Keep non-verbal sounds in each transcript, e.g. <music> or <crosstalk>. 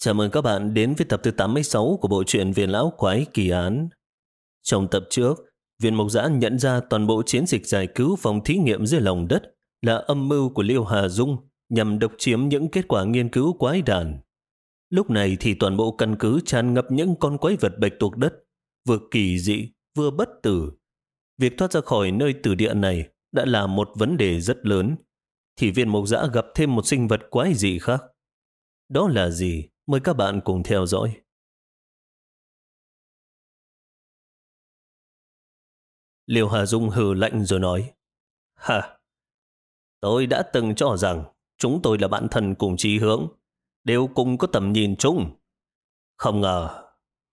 Chào mừng các bạn đến với tập thứ 86 của bộ truyện Viên Lão Quái Kỳ Án. Trong tập trước, viên mộc giã nhận ra toàn bộ chiến dịch giải cứu phòng thí nghiệm dưới lòng đất là âm mưu của Liêu Hà Dung nhằm độc chiếm những kết quả nghiên cứu quái đàn Lúc này thì toàn bộ căn cứ tràn ngập những con quái vật bạch tuộc đất, vừa kỳ dị, vừa bất tử. Việc thoát ra khỏi nơi tử địa này đã là một vấn đề rất lớn. Thì viên mộc giã gặp thêm một sinh vật quái dị khác. Đó là gì? Mời các bạn cùng theo dõi. Liêu Hà Dung hừ lạnh rồi nói Hả? Tôi đã từng cho rằng chúng tôi là bạn thân cùng chí hướng, đều cùng có tầm nhìn chung. Không ngờ,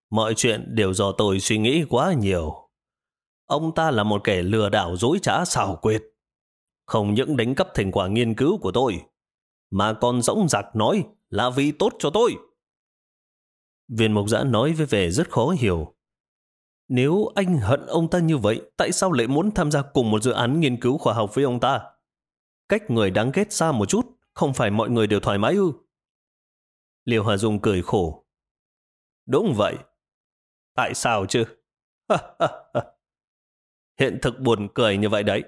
mọi chuyện đều do tôi suy nghĩ quá nhiều. Ông ta là một kẻ lừa đảo dối trá xảo quyệt. Không những đánh cắp thành quả nghiên cứu của tôi, mà còn dõng dạc nói là vì tốt cho tôi. Viên mộc giã nói với vẻ rất khó hiểu. Nếu anh hận ông ta như vậy, tại sao lại muốn tham gia cùng một dự án nghiên cứu khoa học với ông ta? Cách người đáng ghét xa một chút, không phải mọi người đều thoải mái ư? Liêu Hà Dung cười khổ. Đúng vậy. Tại sao chứ? <laughs> Hiện thực buồn cười như vậy đấy.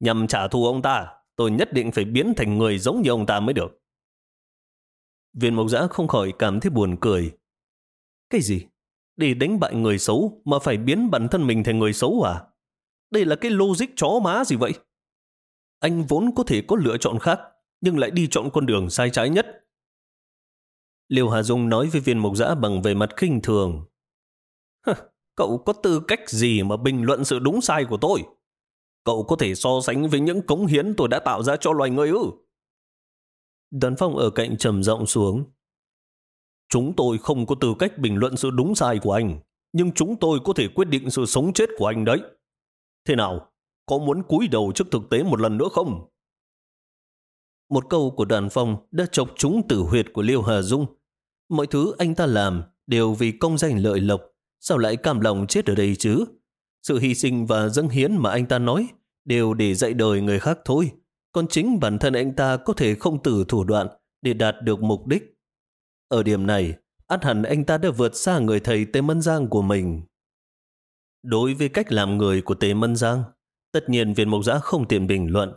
Nhằm trả thù ông ta, tôi nhất định phải biến thành người giống như ông ta mới được. Viên mộc giã không khỏi cảm thấy buồn cười. Cái gì? Để đánh bại người xấu mà phải biến bản thân mình thành người xấu à? Đây là cái logic chó má gì vậy? Anh vốn có thể có lựa chọn khác, nhưng lại đi chọn con đường sai trái nhất. Liêu Hà Dung nói với viên mộc giã bằng về mặt khinh thường. Cậu có tư cách gì mà bình luận sự đúng sai của tôi? Cậu có thể so sánh với những cống hiến tôi đã tạo ra cho loài người ư? Đoàn phong ở cạnh trầm rộng xuống. Chúng tôi không có tư cách bình luận sự đúng sai của anh, nhưng chúng tôi có thể quyết định sự sống chết của anh đấy. Thế nào? Có muốn cúi đầu trước thực tế một lần nữa không? Một câu của đoàn phong đã chọc trúng tử huyệt của Liêu Hà Dung. Mọi thứ anh ta làm đều vì công danh lợi lộc, sao lại cam lòng chết ở đây chứ? Sự hy sinh và dâng hiến mà anh ta nói đều để dạy đời người khác thôi còn chính bản thân anh ta có thể không từ thủ đoạn để đạt được mục đích. Ở điểm này, át hẳn anh ta đã vượt xa người thầy Tề Mân Giang của mình. Đối với cách làm người của Tề Mân Giang, tất nhiên viên mộc giã không tiện bình luận,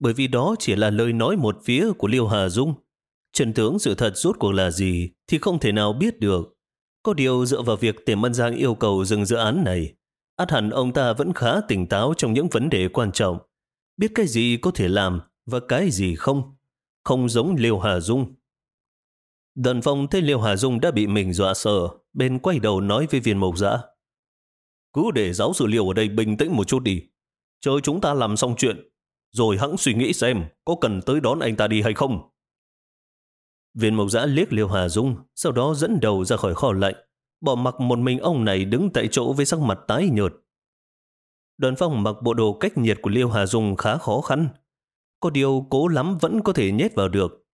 bởi vì đó chỉ là lời nói một phía của Liêu Hà Dung. Trần tướng sự thật rốt cuộc là gì thì không thể nào biết được. Có điều dựa vào việc Tề Mân Giang yêu cầu dừng dự án này, át hẳn ông ta vẫn khá tỉnh táo trong những vấn đề quan trọng biết cái gì có thể làm và cái gì không. Không giống Liêu Hà Dung. Đần Phong thấy Liêu Hà Dung đã bị mình dọa sợ, bên quay đầu nói với viên mộc dã. Cứ để giáo sư Liêu ở đây bình tĩnh một chút đi. Chờ chúng ta làm xong chuyện, rồi hãng suy nghĩ xem có cần tới đón anh ta đi hay không. Viên mộc giã liếc Liêu Hà Dung, sau đó dẫn đầu ra khỏi kho lạnh, bỏ mặc một mình ông này đứng tại chỗ với sắc mặt tái nhợt. Đoàn phong mặc bộ đồ cách nhiệt của Liêu Hà Dung khá khó khăn. Có điều cố lắm vẫn có thể nhét vào được.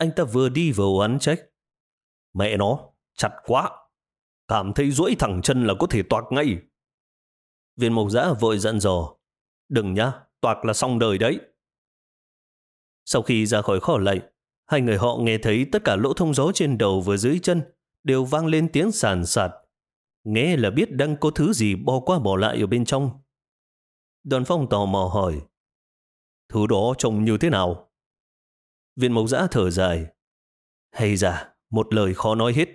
Anh ta vừa đi vừa oán trách. Mẹ nó, chặt quá. Cảm thấy duỗi thẳng chân là có thể toạc ngay. Viên mộc giã vội dặn dò. Đừng nhá, toạc là xong đời đấy. Sau khi ra khỏi kho lạnh, hai người họ nghe thấy tất cả lỗ thông gió trên đầu và dưới chân đều vang lên tiếng sàn sạt. Nghe là biết đang có thứ gì bò qua bỏ lại ở bên trong. Đoàn phong tò mò hỏi. Thứ đó trông như thế nào? Viên mộc giã thở dài. Hay ra, một lời khó nói hết.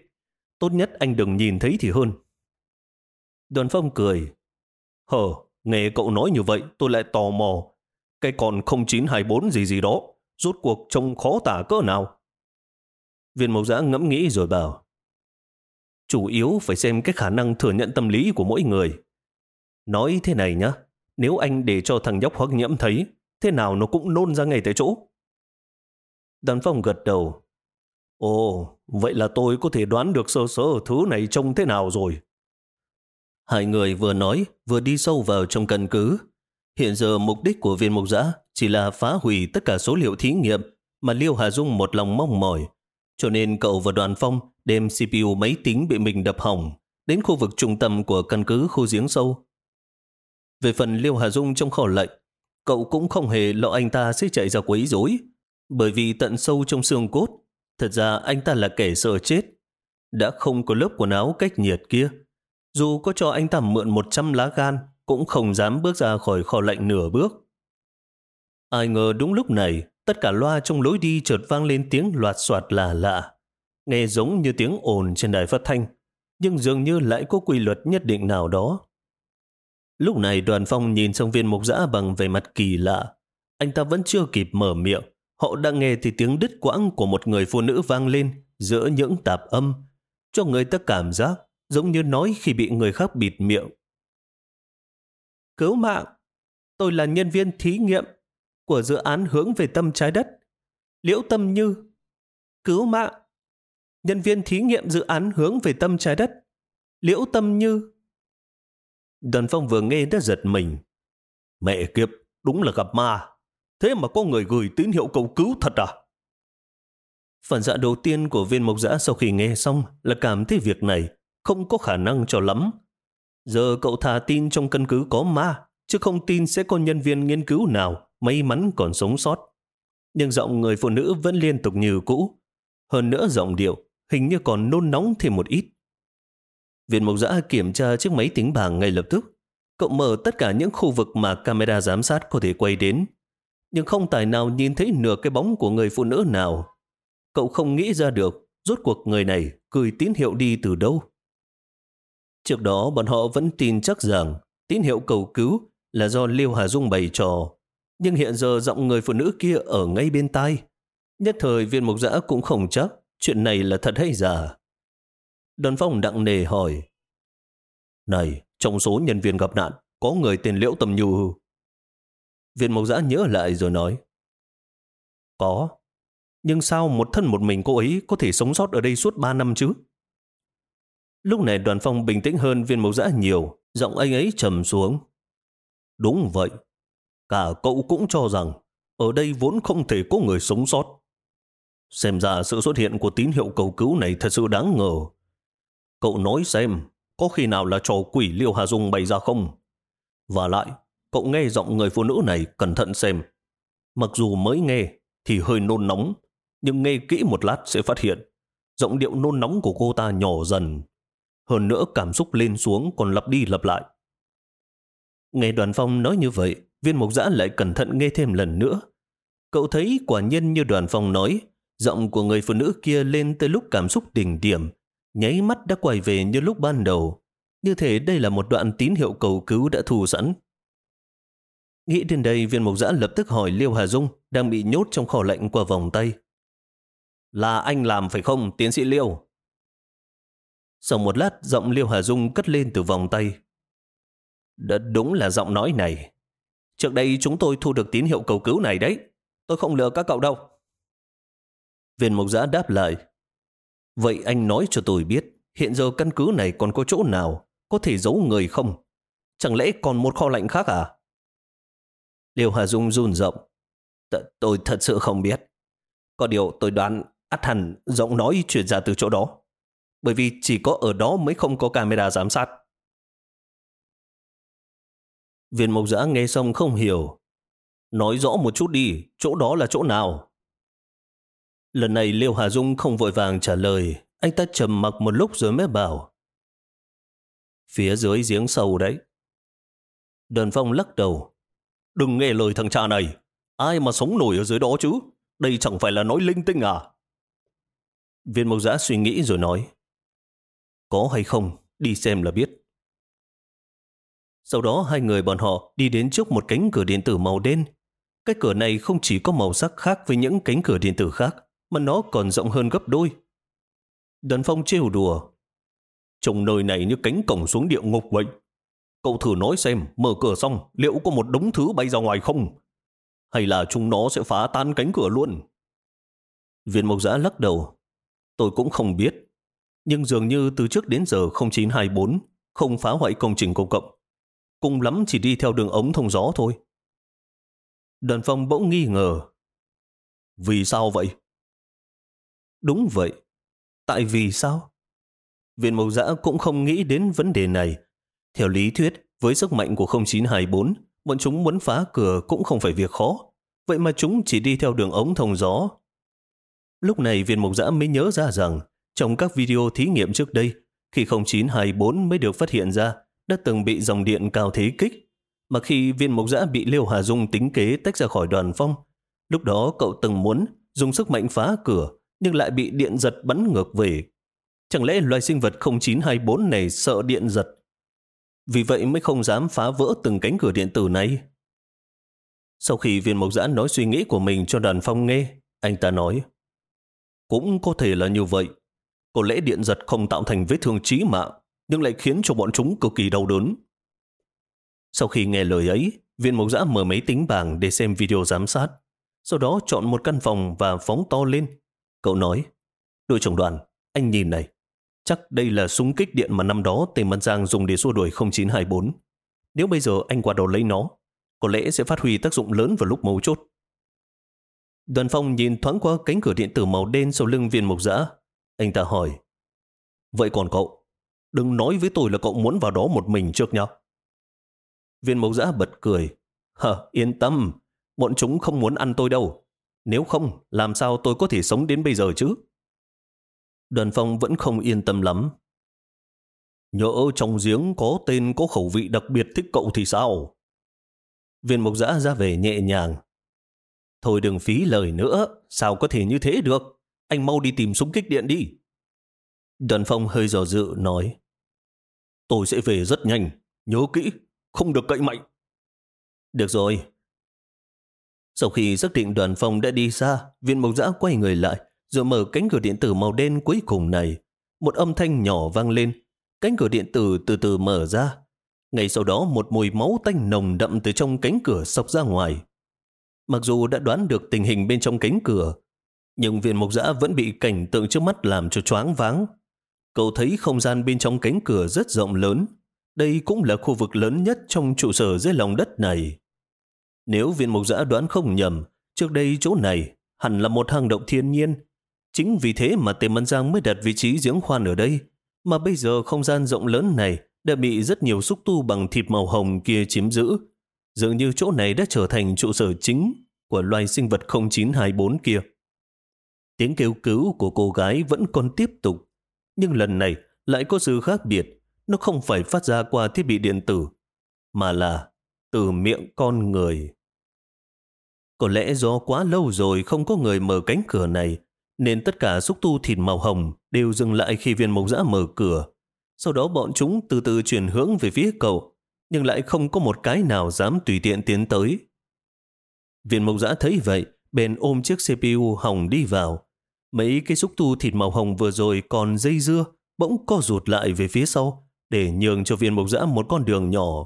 Tốt nhất anh đừng nhìn thấy thì hơn. Đoàn phong cười. Hờ, nghe cậu nói như vậy tôi lại tò mò. Cái còn 0924 gì gì đó, rốt cuộc trông khó tả cỡ nào. Viên mộc giã ngẫm nghĩ rồi bảo. Chủ yếu phải xem cái khả năng thừa nhận tâm lý của mỗi người. Nói thế này nhá, nếu anh để cho thằng nhóc hoắc nhiễm thấy, thế nào nó cũng nôn ra ngay tại chỗ. Đàn phong gật đầu. Ồ, vậy là tôi có thể đoán được sơ sơ thứ này trông thế nào rồi. Hai người vừa nói, vừa đi sâu vào trong căn cứ. Hiện giờ mục đích của viên mục giã chỉ là phá hủy tất cả số liệu thí nghiệm mà Liêu Hà Dung một lòng mong mỏi. Cho nên cậu và đoàn phong đem CPU máy tính bị mình đập hỏng đến khu vực trung tâm của căn cứ khu giếng sâu. Về phần Liêu Hà Dung trong khẩu lệnh, cậu cũng không hề lo anh ta sẽ chạy ra quấy rối, bởi vì tận sâu trong xương cốt, Thật ra anh ta là kẻ sợ chết. Đã không có lớp quần áo cách nhiệt kia. Dù có cho anh ta mượn 100 lá gan, cũng không dám bước ra khỏi kho lạnh nửa bước. Ai ngờ đúng lúc này, tất cả loa trong lối đi chợt vang lên tiếng loạt soạt lạ lạ. Nghe giống như tiếng ồn trên đài phát thanh, nhưng dường như lại có quy luật nhất định nào đó. Lúc này đoàn phong nhìn sang viên mục giã bằng vẻ mặt kỳ lạ. Anh ta vẫn chưa kịp mở miệng. Họ đã nghe thì tiếng đứt quãng của một người phụ nữ vang lên giữa những tạp âm, cho người ta cảm giác giống như nói khi bị người khác bịt miệng. Cứu mạng! Tôi là nhân viên thí nghiệm của dự án hướng về tâm trái đất. Liễu Tâm Như. Cứu mạng! Nhân viên thí nghiệm dự án hướng về tâm trái đất. Liễu Tâm Như. Đoàn phong vừa nghe đã giật mình. Mẹ kiếp, đúng là gặp ma. Thế mà có người gửi tín hiệu cầu cứu thật à? Phản dạ đầu tiên của viên mộc giã sau khi nghe xong là cảm thấy việc này không có khả năng cho lắm. Giờ cậu thà tin trong căn cứ có ma, chứ không tin sẽ có nhân viên nghiên cứu nào may mắn còn sống sót. Nhưng giọng người phụ nữ vẫn liên tục như cũ. Hơn nữa giọng điệu, hình như còn nôn nóng thêm một ít. Viện Mộc Giã kiểm tra chiếc máy tính bảng ngay lập tức. Cậu mở tất cả những khu vực mà camera giám sát có thể quay đến. Nhưng không tài nào nhìn thấy nửa cái bóng của người phụ nữ nào. Cậu không nghĩ ra được rốt cuộc người này gửi tín hiệu đi từ đâu. Trước đó bọn họ vẫn tin chắc rằng tín hiệu cầu cứu là do Liêu Hà Dung bày trò. Nhưng hiện giờ giọng người phụ nữ kia ở ngay bên tai. Nhất thời viên mục giã cũng không chắc chuyện này là thật hay giả. Đoàn phong đặng nề hỏi. Này, trong số nhân viên gặp nạn, có người tên Liễu Tầm Nhu Viện Viên mộc giã nhớ lại rồi nói. Có. Nhưng sao một thân một mình cô ấy có thể sống sót ở đây suốt ba năm chứ? Lúc này đoàn phong bình tĩnh hơn viên mẫu giã nhiều, giọng anh ấy trầm xuống. Đúng vậy. Cả cậu cũng cho rằng ở đây vốn không thể có người sống sót. Xem ra sự xuất hiện của tín hiệu cầu cứu này thật sự đáng ngờ. Cậu nói xem, có khi nào là trò quỷ Liêu Hà Dung bày ra không? Và lại, cậu nghe giọng người phụ nữ này cẩn thận xem. Mặc dù mới nghe thì hơi nôn nóng, nhưng nghe kỹ một lát sẽ phát hiện giọng điệu nôn nóng của cô ta nhỏ dần. Hơn nữa cảm xúc lên xuống còn lặp đi lặp lại. Nghe đoàn phong nói như vậy, viên mục giã lại cẩn thận nghe thêm lần nữa. Cậu thấy quả nhiên như đoàn phong nói, giọng của người phụ nữ kia lên tới lúc cảm xúc đỉnh điểm, nháy mắt đã quay về như lúc ban đầu. Như thể đây là một đoạn tín hiệu cầu cứu đã thù sẵn. Nghĩ đến đây, viên mục giã lập tức hỏi Liêu Hà Dung đang bị nhốt trong kho lạnh của vòng tay. Là anh làm phải không, tiến sĩ Liêu? Sau một lát, giọng Liêu Hà Dung cất lên từ vòng tay. Đã đúng là giọng nói này. Trước đây chúng tôi thu được tín hiệu cầu cứu này đấy. Tôi không lừa các cậu đâu. Viên mục giã đáp lại. Vậy anh nói cho tôi biết, hiện giờ căn cứ này còn có chỗ nào có thể giấu người không? Chẳng lẽ còn một kho lạnh khác à? Liêu Hà Dung run rộng. tôi thật sự không biết. Có điều tôi đoán ắt hẳn giọng nói chuyển ra từ chỗ đó. Bởi vì chỉ có ở đó mới không có camera giám sát. Viên mộc giã nghe xong không hiểu. Nói rõ một chút đi, chỗ đó là chỗ nào? Lần này Liêu Hà Dung không vội vàng trả lời, anh ta trầm mặc một lúc rồi mới bảo. Phía dưới giếng sâu đấy. Đoàn phong lắc đầu. Đừng nghe lời thằng cha này. Ai mà sống nổi ở dưới đó chứ? Đây chẳng phải là nói linh tinh à? Viên mộc giã suy nghĩ rồi nói. Có hay không, đi xem là biết. Sau đó hai người bọn họ đi đến trước một cánh cửa điện tử màu đen. Cái cửa này không chỉ có màu sắc khác với những cánh cửa điện tử khác, mà nó còn rộng hơn gấp đôi. Đần Phong trêu đùa. Trông nơi này như cánh cổng xuống địa ngục vậy. Cậu thử nói xem, mở cửa xong, liệu có một đống thứ bay ra ngoài không? Hay là chúng nó sẽ phá tan cánh cửa luôn? Viên mộc giã lắc đầu. Tôi cũng không biết. Nhưng dường như từ trước đến giờ 0924 không phá hoại công trình công cộng. Cùng lắm chỉ đi theo đường ống thông gió thôi. Đoàn Phong bỗng nghi ngờ. Vì sao vậy? Đúng vậy. Tại vì sao? Viện Mộc Giã cũng không nghĩ đến vấn đề này. Theo lý thuyết, với sức mạnh của 0924, bọn chúng muốn phá cửa cũng không phải việc khó. Vậy mà chúng chỉ đi theo đường ống thông gió. Lúc này viên mục giã mới nhớ ra rằng trong các video thí nghiệm trước đây, khi 0924 mới được phát hiện ra, đã từng bị dòng điện cao thế kích. Mà khi viên mục giã bị Liêu Hà Dung tính kế tách ra khỏi đoàn phong, lúc đó cậu từng muốn dùng sức mạnh phá cửa, nhưng lại bị điện giật bắn ngược về. Chẳng lẽ loài sinh vật 0924 này sợ điện giật? Vì vậy mới không dám phá vỡ từng cánh cửa điện tử này. Sau khi viên mộc giã nói suy nghĩ của mình cho đoàn phong nghe, anh ta nói, cũng có thể là như vậy. Có lẽ điện giật không tạo thành vết thương chí mạng, nhưng lại khiến cho bọn chúng cực kỳ đau đớn. Sau khi nghe lời ấy, viên mộc giã mở máy tính bảng để xem video giám sát. Sau đó chọn một căn phòng và phóng to lên. Cậu nói, đội trưởng đoàn, anh nhìn này. Chắc đây là súng kích điện mà năm đó Tề mân Giang dùng để xua đuổi 0924. Nếu bây giờ anh qua đầu lấy nó, có lẽ sẽ phát huy tác dụng lớn vào lúc mấu chốt. Đoàn phong nhìn thoáng qua cánh cửa điện tử màu đen sau lưng viên mục giã. Anh ta hỏi, Vậy còn cậu, đừng nói với tôi là cậu muốn vào đó một mình trước nhá. Viên mộc giã bật cười, Hờ, yên tâm, bọn chúng không muốn ăn tôi đâu. Nếu không, làm sao tôi có thể sống đến bây giờ chứ? Đoàn phong vẫn không yên tâm lắm. Nhỡ trong giếng có tên có khẩu vị đặc biệt thích cậu thì sao? Viên mục giã ra về nhẹ nhàng. Thôi đừng phí lời nữa, sao có thể như thế được? Anh mau đi tìm súng kích điện đi. Đoàn phong hơi dò dự nói. Tôi sẽ về rất nhanh, nhớ kỹ, không được cậy mạnh. Được rồi. Sau khi xác định đoàn phong đã đi xa, viên mộc giã quay người lại, rồi mở cánh cửa điện tử màu đen cuối cùng này. Một âm thanh nhỏ vang lên, cánh cửa điện tử từ từ mở ra. Ngay sau đó một mùi máu tanh nồng đậm từ trong cánh cửa sọc ra ngoài. Mặc dù đã đoán được tình hình bên trong cánh cửa, nhưng viên mục giã vẫn bị cảnh tượng trước mắt làm cho choáng váng. Cậu thấy không gian bên trong cánh cửa rất rộng lớn. Đây cũng là khu vực lớn nhất trong trụ sở dưới lòng đất này. Nếu viên mục giã đoán không nhầm, trước đây chỗ này hẳn là một hang động thiên nhiên Chính vì thế mà Tề Mân Giang mới đặt vị trí giếng khoan ở đây. Mà bây giờ không gian rộng lớn này đã bị rất nhiều xúc tu bằng thịt màu hồng kia chiếm giữ. Dường như chỗ này đã trở thành trụ sở chính của loài sinh vật 0924 kia. Tiếng kêu cứu của cô gái vẫn còn tiếp tục. Nhưng lần này lại có sự khác biệt. Nó không phải phát ra qua thiết bị điện tử, mà là từ miệng con người. Có lẽ do quá lâu rồi không có người mở cánh cửa này, nên tất cả xúc tu thịt màu hồng đều dừng lại khi viên mộc giã mở cửa. Sau đó bọn chúng từ từ chuyển hướng về phía cậu, nhưng lại không có một cái nào dám tùy tiện tiến tới. Viên mộc giã thấy vậy, bèn ôm chiếc CPU hồng đi vào. Mấy cái xúc tu thịt màu hồng vừa rồi còn dây dưa, bỗng co rụt lại về phía sau, để nhường cho viên mộc giã một con đường nhỏ.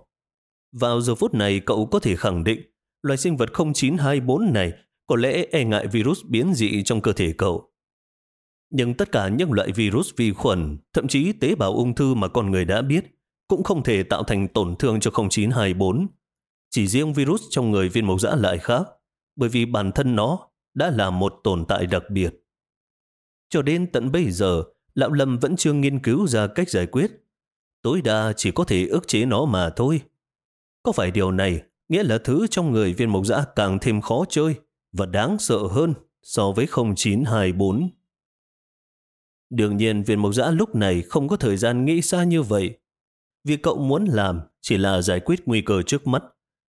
Vào giờ phút này cậu có thể khẳng định, loài sinh vật 0924 này có lẽ e ngại virus biến dị trong cơ thể cậu. Nhưng tất cả những loại virus vi khuẩn, thậm chí tế bào ung thư mà con người đã biết, cũng không thể tạo thành tổn thương cho 0924. Chỉ riêng virus trong người viên mẫu dã lại khác, bởi vì bản thân nó đã là một tồn tại đặc biệt. Cho đến tận bây giờ, Lão Lâm vẫn chưa nghiên cứu ra cách giải quyết. Tối đa chỉ có thể ức chế nó mà thôi. Có phải điều này nghĩa là thứ trong người viên mộc dã càng thêm khó chơi? Và đáng sợ hơn so với 0924. Đương nhiên viên mộc giã lúc này không có thời gian nghĩ xa như vậy. Việc cậu muốn làm chỉ là giải quyết nguy cơ trước mắt,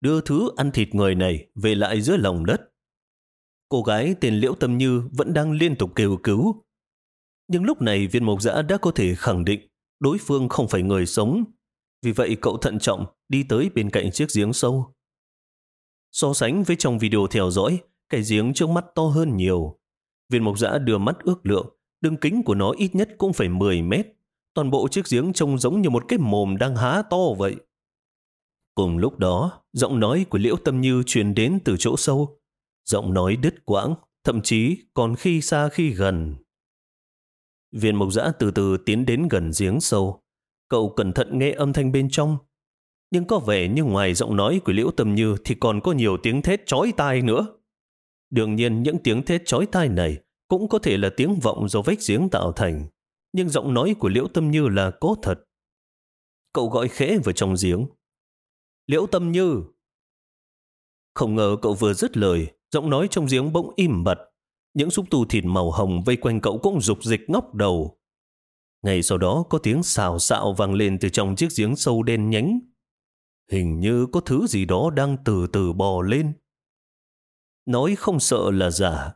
đưa thứ ăn thịt người này về lại dưới lòng đất. Cô gái tên Liễu Tâm Như vẫn đang liên tục kêu cứu. Nhưng lúc này viên mộc giã đã có thể khẳng định đối phương không phải người sống. Vì vậy cậu thận trọng đi tới bên cạnh chiếc giếng sâu. So sánh với trong video theo dõi, cái giếng trước mắt to hơn nhiều. Viên mộc giã đưa mắt ước lượng, đường kính của nó ít nhất cũng phải 10 mét. Toàn bộ chiếc giếng trông giống như một cái mồm đang há to vậy. Cùng lúc đó, giọng nói của Liễu Tâm Như truyền đến từ chỗ sâu. Giọng nói đứt quãng, thậm chí còn khi xa khi gần. Viên mộc giã từ từ tiến đến gần giếng sâu. Cậu cẩn thận nghe âm thanh bên trong. Nhưng có vẻ như ngoài giọng nói của Liễu Tâm Như thì còn có nhiều tiếng thét chói tai nữa. Đương nhiên những tiếng thét chói tai này cũng có thể là tiếng vọng do vách giếng tạo thành, nhưng giọng nói của Liễu Tâm Như là có thật. Cậu gọi khẽ vào trong giếng. Liễu Tâm Như! Không ngờ cậu vừa dứt lời, giọng nói trong giếng bỗng im bặt. Những xúc tu thịt màu hồng vây quanh cậu cũng rục dịch ngóc đầu. Ngay sau đó có tiếng xào xạo vang lên từ trong chiếc giếng sâu đen nhánh. Hình như có thứ gì đó đang từ từ bò lên. Nói không sợ là giả.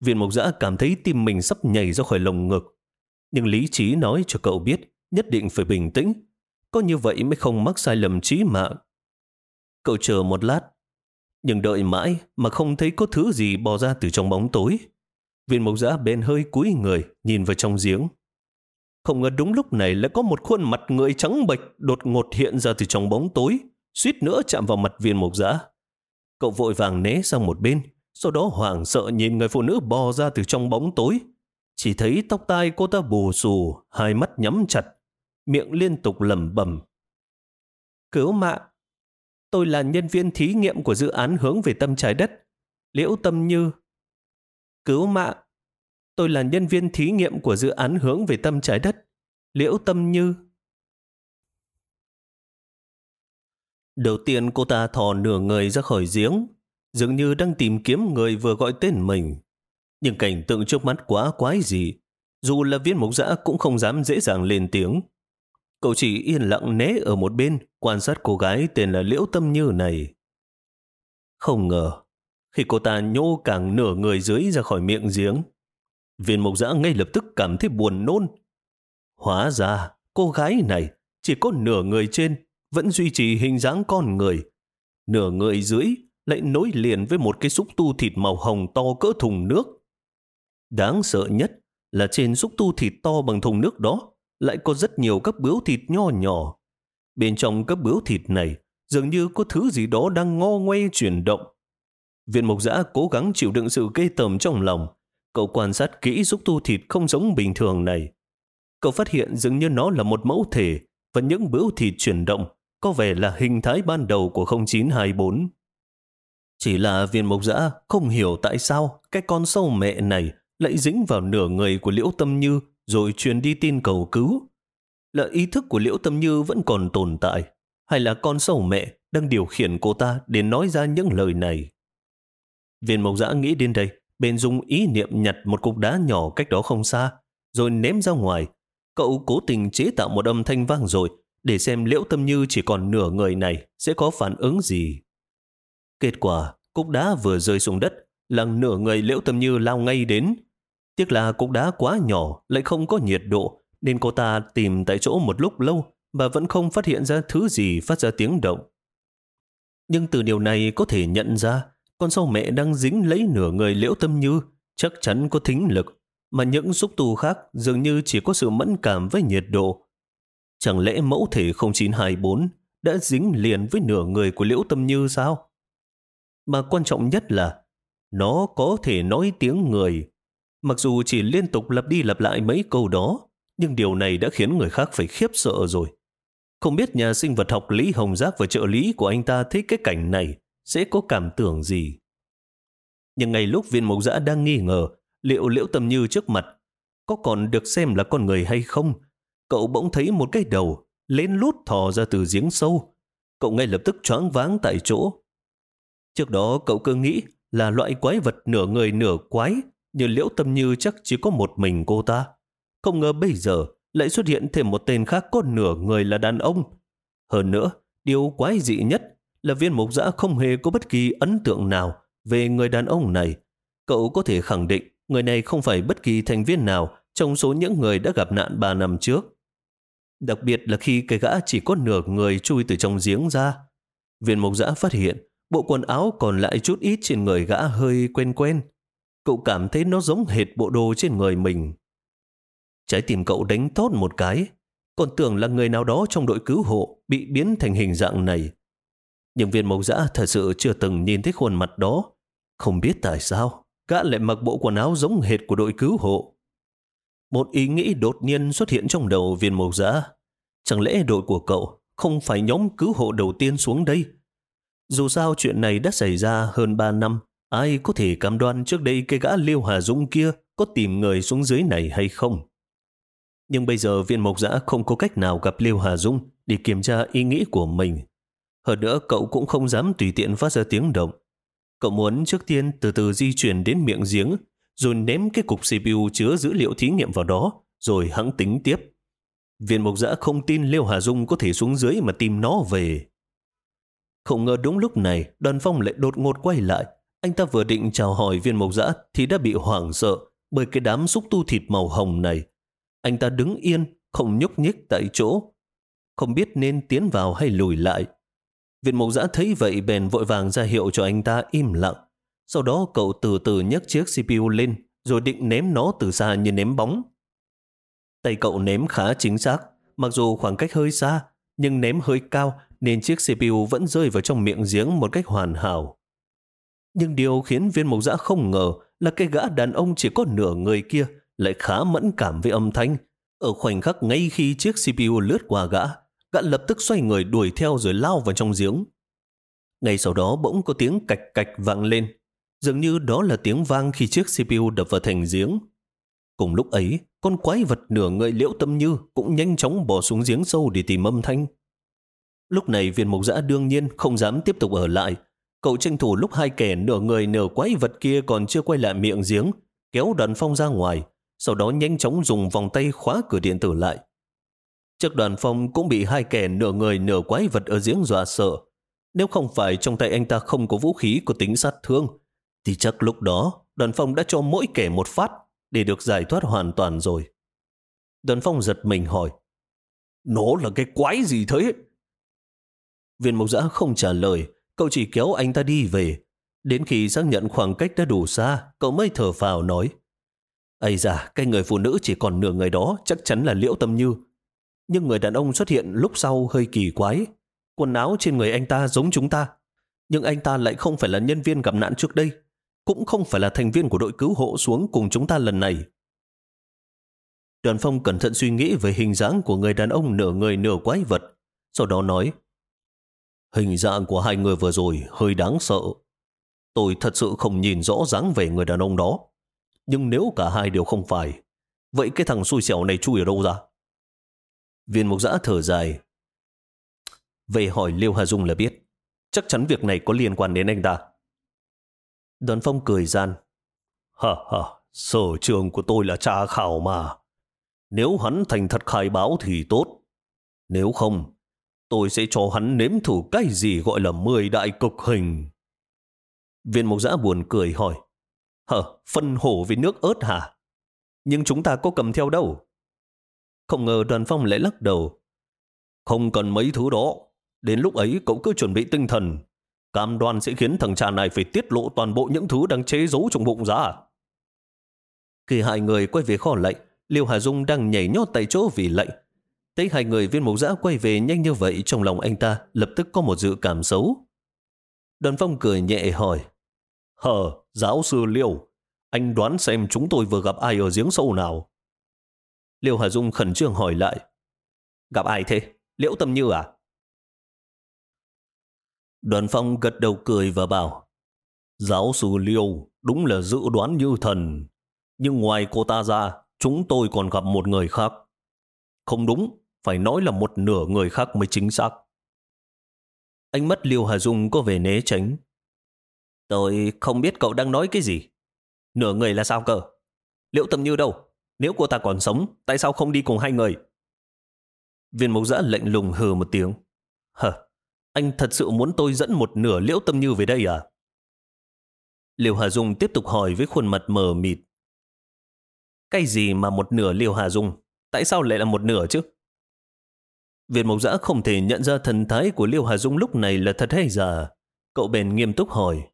Viên mộc giã cảm thấy tim mình sắp nhảy ra khỏi lồng ngực. Nhưng lý trí nói cho cậu biết nhất định phải bình tĩnh. Có như vậy mới không mắc sai lầm trí mạng. Cậu chờ một lát, nhưng đợi mãi mà không thấy có thứ gì bò ra từ trong bóng tối. Viên mộc giã bên hơi cúi người, nhìn vào trong giếng. Không ngờ đúng lúc này lại có một khuôn mặt người trắng bệch đột ngột hiện ra từ trong bóng tối, suýt nữa chạm vào mặt viên mộc giã. Cậu vội vàng né sang một bên, sau đó hoảng sợ nhìn người phụ nữ bò ra từ trong bóng tối. Chỉ thấy tóc tai cô ta bù xù, hai mắt nhắm chặt, miệng liên tục lẩm bẩm. Cứu mạng! Tôi là nhân viên thí nghiệm của dự án hướng về tâm trái đất. Liễu Tâm Như. Cứu mạng! Tôi là nhân viên thí nghiệm của dự án hướng về tâm trái đất. Liễu Tâm Như. Đầu tiên cô ta thò nửa người ra khỏi giếng, dường như đang tìm kiếm người vừa gọi tên mình. Nhưng cảnh tượng trước mắt quá quái gì, dù là viên mộc dã cũng không dám dễ dàng lên tiếng. Cậu chỉ yên lặng né ở một bên, quan sát cô gái tên là Liễu Tâm Như này. Không ngờ, khi cô ta nhô càng nửa người dưới ra khỏi miệng giếng, viên mộc dã ngay lập tức cảm thấy buồn nôn. Hóa ra, cô gái này chỉ có nửa người trên, vẫn duy trì hình dáng con người. Nửa người dưới lại nối liền với một cái xúc tu thịt màu hồng to cỡ thùng nước. Đáng sợ nhất là trên xúc tu thịt to bằng thùng nước đó lại có rất nhiều các bướu thịt nho nhỏ. Bên trong các bướu thịt này dường như có thứ gì đó đang ngo ngoe chuyển động. Viện mục giã cố gắng chịu đựng sự gây tầm trong lòng. Cậu quan sát kỹ xúc tu thịt không giống bình thường này. Cậu phát hiện dường như nó là một mẫu thể và những bướu thịt chuyển động có vẻ là hình thái ban đầu của 0924. Chỉ là viên mộc Dã không hiểu tại sao cái con sâu mẹ này lại dính vào nửa người của Liễu Tâm Như rồi truyền đi tin cầu cứu. Là ý thức của Liễu Tâm Như vẫn còn tồn tại, hay là con sâu mẹ đang điều khiển cô ta để nói ra những lời này. Viên mộc Dã nghĩ đến đây, bên dùng ý niệm nhặt một cục đá nhỏ cách đó không xa, rồi ném ra ngoài. Cậu cố tình chế tạo một âm thanh vang rồi, để xem Liễu Tâm Như chỉ còn nửa người này sẽ có phản ứng gì. Kết quả, cục đá vừa rơi xuống đất, là nửa người Liễu Tâm Như lao ngay đến, Tiếc là cục đá quá nhỏ, lại không có nhiệt độ, nên cô ta tìm tại chỗ một lúc lâu và vẫn không phát hiện ra thứ gì phát ra tiếng động. Nhưng từ điều này có thể nhận ra con sâu mẹ đang dính lấy nửa người liễu tâm như chắc chắn có thính lực, mà những xúc tu khác dường như chỉ có sự mẫn cảm với nhiệt độ. Chẳng lẽ mẫu thể 0924 đã dính liền với nửa người của liễu tâm như sao? Mà quan trọng nhất là nó có thể nói tiếng người Mặc dù chỉ liên tục lặp đi lặp lại mấy câu đó, nhưng điều này đã khiến người khác phải khiếp sợ rồi. Không biết nhà sinh vật học Lý Hồng Giác và trợ lý của anh ta thấy cái cảnh này sẽ có cảm tưởng gì. Nhưng ngay lúc viên mộc giã đang nghi ngờ liệu liễu tâm như trước mặt có còn được xem là con người hay không, cậu bỗng thấy một cái đầu lên lút thò ra từ giếng sâu. Cậu ngay lập tức choáng váng tại chỗ. Trước đó cậu cứ nghĩ là loại quái vật nửa người nửa quái như liễu tâm như chắc chỉ có một mình cô ta. Không ngờ bây giờ lại xuất hiện thêm một tên khác có nửa người là đàn ông. Hơn nữa, điều quái dị nhất là viên mục giã không hề có bất kỳ ấn tượng nào về người đàn ông này. Cậu có thể khẳng định người này không phải bất kỳ thành viên nào trong số những người đã gặp nạn 3 năm trước. Đặc biệt là khi cái gã chỉ có nửa người chui từ trong giếng ra. Viên mục giã phát hiện bộ quần áo còn lại chút ít trên người gã hơi quen quen. Cậu cảm thấy nó giống hệt bộ đồ trên người mình. Trái tim cậu đánh tốt một cái, còn tưởng là người nào đó trong đội cứu hộ bị biến thành hình dạng này. Nhưng viên mộc dã thật sự chưa từng nhìn thấy khuôn mặt đó. Không biết tại sao, gã lại mặc bộ quần áo giống hệt của đội cứu hộ. Một ý nghĩ đột nhiên xuất hiện trong đầu viên mộc giã. Chẳng lẽ đội của cậu không phải nhóm cứu hộ đầu tiên xuống đây? Dù sao chuyện này đã xảy ra hơn 3 năm, Ai có thể cam đoan trước đây cái gã Liêu Hà Dũng kia có tìm người xuống dưới này hay không? Nhưng bây giờ viên mộc giã không có cách nào gặp Liêu Hà Dung để kiểm tra ý nghĩ của mình. Hơn nữa cậu cũng không dám tùy tiện phát ra tiếng động. Cậu muốn trước tiên từ từ di chuyển đến miệng giếng rồi ném cái cục CPU chứa dữ liệu thí nghiệm vào đó, rồi hãng tính tiếp. Viên mục giã không tin Liêu Hà Dung có thể xuống dưới mà tìm nó về. Không ngờ đúng lúc này, đoàn phong lại đột ngột quay lại. Anh ta vừa định chào hỏi viên mộc dã thì đã bị hoảng sợ bởi cái đám xúc tu thịt màu hồng này. Anh ta đứng yên, không nhúc nhích tại chỗ. Không biết nên tiến vào hay lùi lại. Viên mộc dã thấy vậy bèn vội vàng ra hiệu cho anh ta im lặng. Sau đó cậu từ từ nhấc chiếc CPU lên rồi định ném nó từ xa như ném bóng. Tay cậu ném khá chính xác, mặc dù khoảng cách hơi xa, nhưng ném hơi cao nên chiếc CPU vẫn rơi vào trong miệng giếng một cách hoàn hảo. Nhưng điều khiến viên mộc dã không ngờ là cái gã đàn ông chỉ có nửa người kia lại khá mẫn cảm với âm thanh. Ở khoảnh khắc ngay khi chiếc CPU lướt qua gã, gã lập tức xoay người đuổi theo rồi lao vào trong giếng. Ngay sau đó bỗng có tiếng cạch cạch vang lên, dường như đó là tiếng vang khi chiếc CPU đập vào thành giếng. Cùng lúc ấy, con quái vật nửa người liễu tâm như cũng nhanh chóng bỏ xuống giếng sâu để tìm âm thanh. Lúc này viên mục giã đương nhiên không dám tiếp tục ở lại. Cậu tranh thủ lúc hai kẻ nửa người nửa quái vật kia còn chưa quay lại miệng giếng, kéo đoàn phong ra ngoài, sau đó nhanh chóng dùng vòng tay khóa cửa điện tử lại. Chắc đoàn phong cũng bị hai kẻ nửa người nửa quái vật ở giếng dọa sợ. Nếu không phải trong tay anh ta không có vũ khí có tính sát thương, thì chắc lúc đó đoàn phong đã cho mỗi kẻ một phát để được giải thoát hoàn toàn rồi. Đoàn phong giật mình hỏi, Nó là cái quái gì thế? Viên mộc giã không trả lời, cậu chỉ kéo anh ta đi về. Đến khi xác nhận khoảng cách đã đủ xa, cậu mới thở phào nói. Ây da, cái người phụ nữ chỉ còn nửa người đó chắc chắn là Liễu Tâm Như. Nhưng người đàn ông xuất hiện lúc sau hơi kỳ quái. Quần áo trên người anh ta giống chúng ta. Nhưng anh ta lại không phải là nhân viên gặp nạn trước đây. Cũng không phải là thành viên của đội cứu hộ xuống cùng chúng ta lần này. Đoàn phong cẩn thận suy nghĩ về hình dáng của người đàn ông nửa người nửa quái vật. Sau đó nói, Hình dạng của hai người vừa rồi hơi đáng sợ. Tôi thật sự không nhìn rõ dáng về người đàn ông đó. Nhưng nếu cả hai đều không phải, vậy cái thằng xui xẻo này chui ở đâu ra? Viên mục giã thở dài. Về hỏi Liêu Hà Dung là biết. Chắc chắn việc này có liên quan đến anh ta. Đoàn phong cười gian. Hả hả, sở trường của tôi là tra khảo mà. Nếu hắn thành thật khai báo thì tốt. Nếu không, tôi sẽ cho hắn nếm thử cái gì gọi là mười đại cực hình. Viên mộc giã buồn cười hỏi, hờ, phân hổ với nước ớt hả? Nhưng chúng ta có cầm theo đâu? Không ngờ đoàn phong lại lắc đầu. Không cần mấy thứ đó. Đến lúc ấy cậu cứ chuẩn bị tinh thần. Cam đoan sẽ khiến thằng cha này phải tiết lộ toàn bộ những thứ đang chế giấu trong bụng ra. Khi hai người quay về kho lệnh, Liêu Hà Dung đang nhảy nhót tại chỗ vì lệnh, Thấy hai người viên mục giã quay về nhanh như vậy trong lòng anh ta lập tức có một dự cảm xấu. Đoàn phong cười nhẹ hỏi Hờ, giáo sư Liêu, anh đoán xem chúng tôi vừa gặp ai ở giếng sâu nào? Liêu Hà Dung khẩn trương hỏi lại Gặp ai thế? Liễu Tâm Như à? Đoàn phong gật đầu cười và bảo Giáo sư Liêu đúng là dự đoán như thần. Nhưng ngoài cô ta ra, chúng tôi còn gặp một người khác. Không đúng, phải nói là một nửa người khác mới chính xác. Ánh mắt Liêu Hà Dung có vẻ né tránh. Tôi không biết cậu đang nói cái gì. Nửa người là sao cơ? Liệu Tâm Như đâu? Nếu cô ta còn sống, tại sao không đi cùng hai người? Viên mộc giã lạnh lùng hừ một tiếng. Hờ, anh thật sự muốn tôi dẫn một nửa Liễu Tâm Như về đây à? Liêu Hà Dung tiếp tục hỏi với khuôn mặt mờ mịt. Cái gì mà một nửa Liêu Hà Dung? Tại sao lại là một nửa chứ? Việt Mộc Giã không thể nhận ra thần thái của Liêu Hà Dung lúc này là thật hay giả. Cậu bèn nghiêm túc hỏi.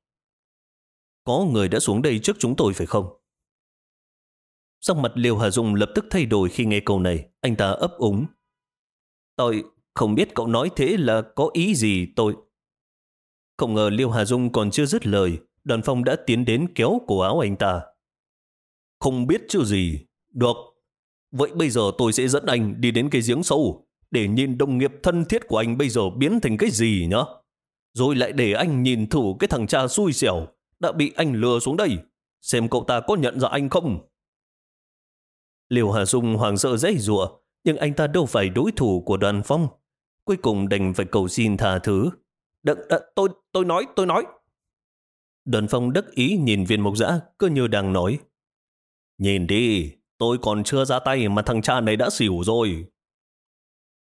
Có người đã xuống đây trước chúng tôi phải không? Sắc mặt Liêu Hà Dung lập tức thay đổi khi nghe câu này. Anh ta ấp úng. Tôi không biết cậu nói thế là có ý gì tôi. Không ngờ Liêu Hà Dung còn chưa dứt lời. Đoàn phong đã tiến đến kéo cổ áo anh ta. Không biết chứ gì. Được. Vậy bây giờ tôi sẽ dẫn anh đi đến cái giếng sâu, để nhìn đồng nghiệp thân thiết của anh bây giờ biến thành cái gì nhá. Rồi lại để anh nhìn thử cái thằng cha xui xẻo đã bị anh lừa xuống đây. Xem cậu ta có nhận ra anh không? Liều Hà Dung hoàng sợ dãy rủa nhưng anh ta đâu phải đối thủ của đoàn phong. Cuối cùng đành phải cầu xin tha thứ. Đừng, đ, tôi, tôi nói, tôi nói. Đoàn phong đắc ý nhìn viên mộc dã, cứ như đang nói. Nhìn đi, tôi còn chưa ra tay mà thằng cha này đã xỉu rồi.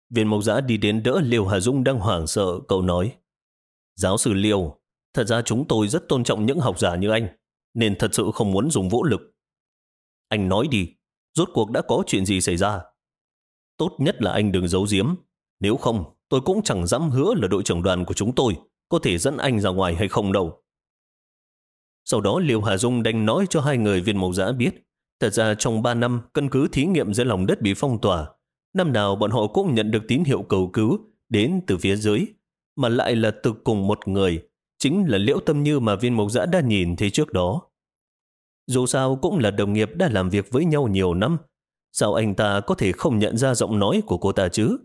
Viên mộc giã đi đến đỡ Liêu Hà Dung đang hoảng sợ, cậu nói. Giáo sư Liêu, thật ra chúng tôi rất tôn trọng những học giả như anh, nên thật sự không muốn dùng vũ lực. Anh nói đi, rốt cuộc đã có chuyện gì xảy ra? Tốt nhất là anh đừng giấu giếm. Nếu không, tôi cũng chẳng dám hứa là đội trưởng đoàn của chúng tôi có thể dẫn anh ra ngoài hay không đâu. Sau đó Liêu Hà Dung đành nói cho hai người viên mẫu giã biết. Thật ra trong 3 năm, căn cứ thí nghiệm dưới lòng đất bị phong tỏa. Năm nào bọn họ cũng nhận được tín hiệu cầu cứu đến từ phía dưới, mà lại là từ cùng một người, chính là Liễu Tâm Như mà viên mẫu giã đã nhìn thấy trước đó. Dù sao cũng là đồng nghiệp đã làm việc với nhau nhiều năm, sao anh ta có thể không nhận ra giọng nói của cô ta chứ?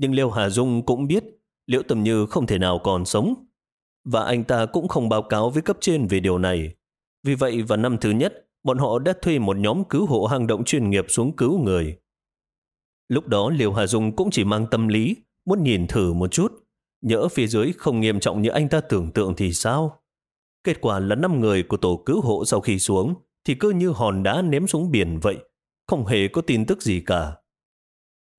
Nhưng Liêu Hà Dung cũng biết Liễu Tầm Như không thể nào còn sống, và anh ta cũng không báo cáo với cấp trên về điều này. Vì vậy vào năm thứ nhất, bọn họ đã thuê một nhóm cứu hộ hang động chuyên nghiệp xuống cứu người. Lúc đó Liêu Hà Dung cũng chỉ mang tâm lý, muốn nhìn thử một chút. Nhỡ phía dưới không nghiêm trọng như anh ta tưởng tượng thì sao? Kết quả là năm người của tổ cứu hộ sau khi xuống thì cứ như hòn đá ném xuống biển vậy, không hề có tin tức gì cả.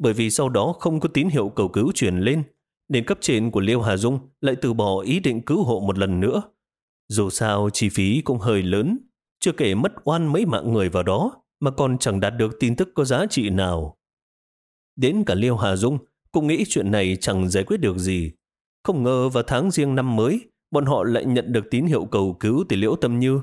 Bởi vì sau đó không có tín hiệu cầu cứu truyền lên, nên cấp trên của Liêu Hà Dung lại từ bỏ ý định cứu hộ một lần nữa. Dù sao chi phí cũng hơi lớn, chưa kể mất oan mấy mạng người vào đó mà còn chẳng đạt được tin tức có giá trị nào. Đến cả Liêu Hà Dung cũng nghĩ chuyện này chẳng giải quyết được gì. Không ngờ vào tháng riêng năm mới, bọn họ lại nhận được tín hiệu cầu cứu từ Liễu Tâm Như.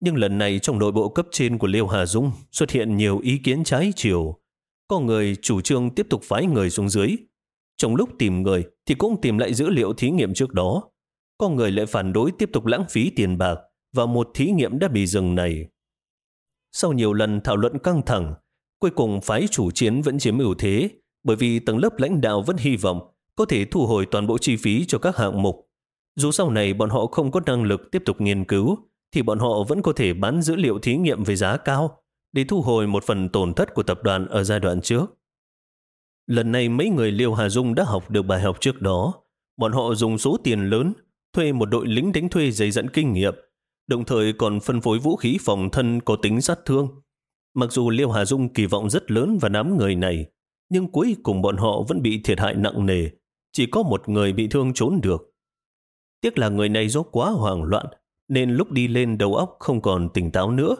Nhưng lần này trong nội bộ cấp trên của Liêu Hà Dung xuất hiện nhiều ý kiến trái chiều. Có người chủ trương tiếp tục phái người xuống dưới. Trong lúc tìm người thì cũng tìm lại dữ liệu thí nghiệm trước đó. Có người lại phản đối tiếp tục lãng phí tiền bạc vào một thí nghiệm đã bị dừng này. Sau nhiều lần thảo luận căng thẳng, cuối cùng phái chủ chiến vẫn chiếm ưu thế bởi vì tầng lớp lãnh đạo vẫn hy vọng có thể thu hồi toàn bộ chi phí cho các hạng mục. Dù sau này bọn họ không có năng lực tiếp tục nghiên cứu, thì bọn họ vẫn có thể bán dữ liệu thí nghiệm với giá cao để thu hồi một phần tổn thất của tập đoàn ở giai đoạn trước. Lần này mấy người Liêu Hà Dung đã học được bài học trước đó. Bọn họ dùng số tiền lớn thuê một đội lính đánh thuê dày dẫn kinh nghiệm, đồng thời còn phân phối vũ khí phòng thân có tính sát thương. Mặc dù Liêu Hà Dung kỳ vọng rất lớn vào đám người này, nhưng cuối cùng bọn họ vẫn bị thiệt hại nặng nề. Chỉ có một người bị thương trốn được. Tiếc là người này do quá hoảng loạn, nên lúc đi lên đầu óc không còn tỉnh táo nữa.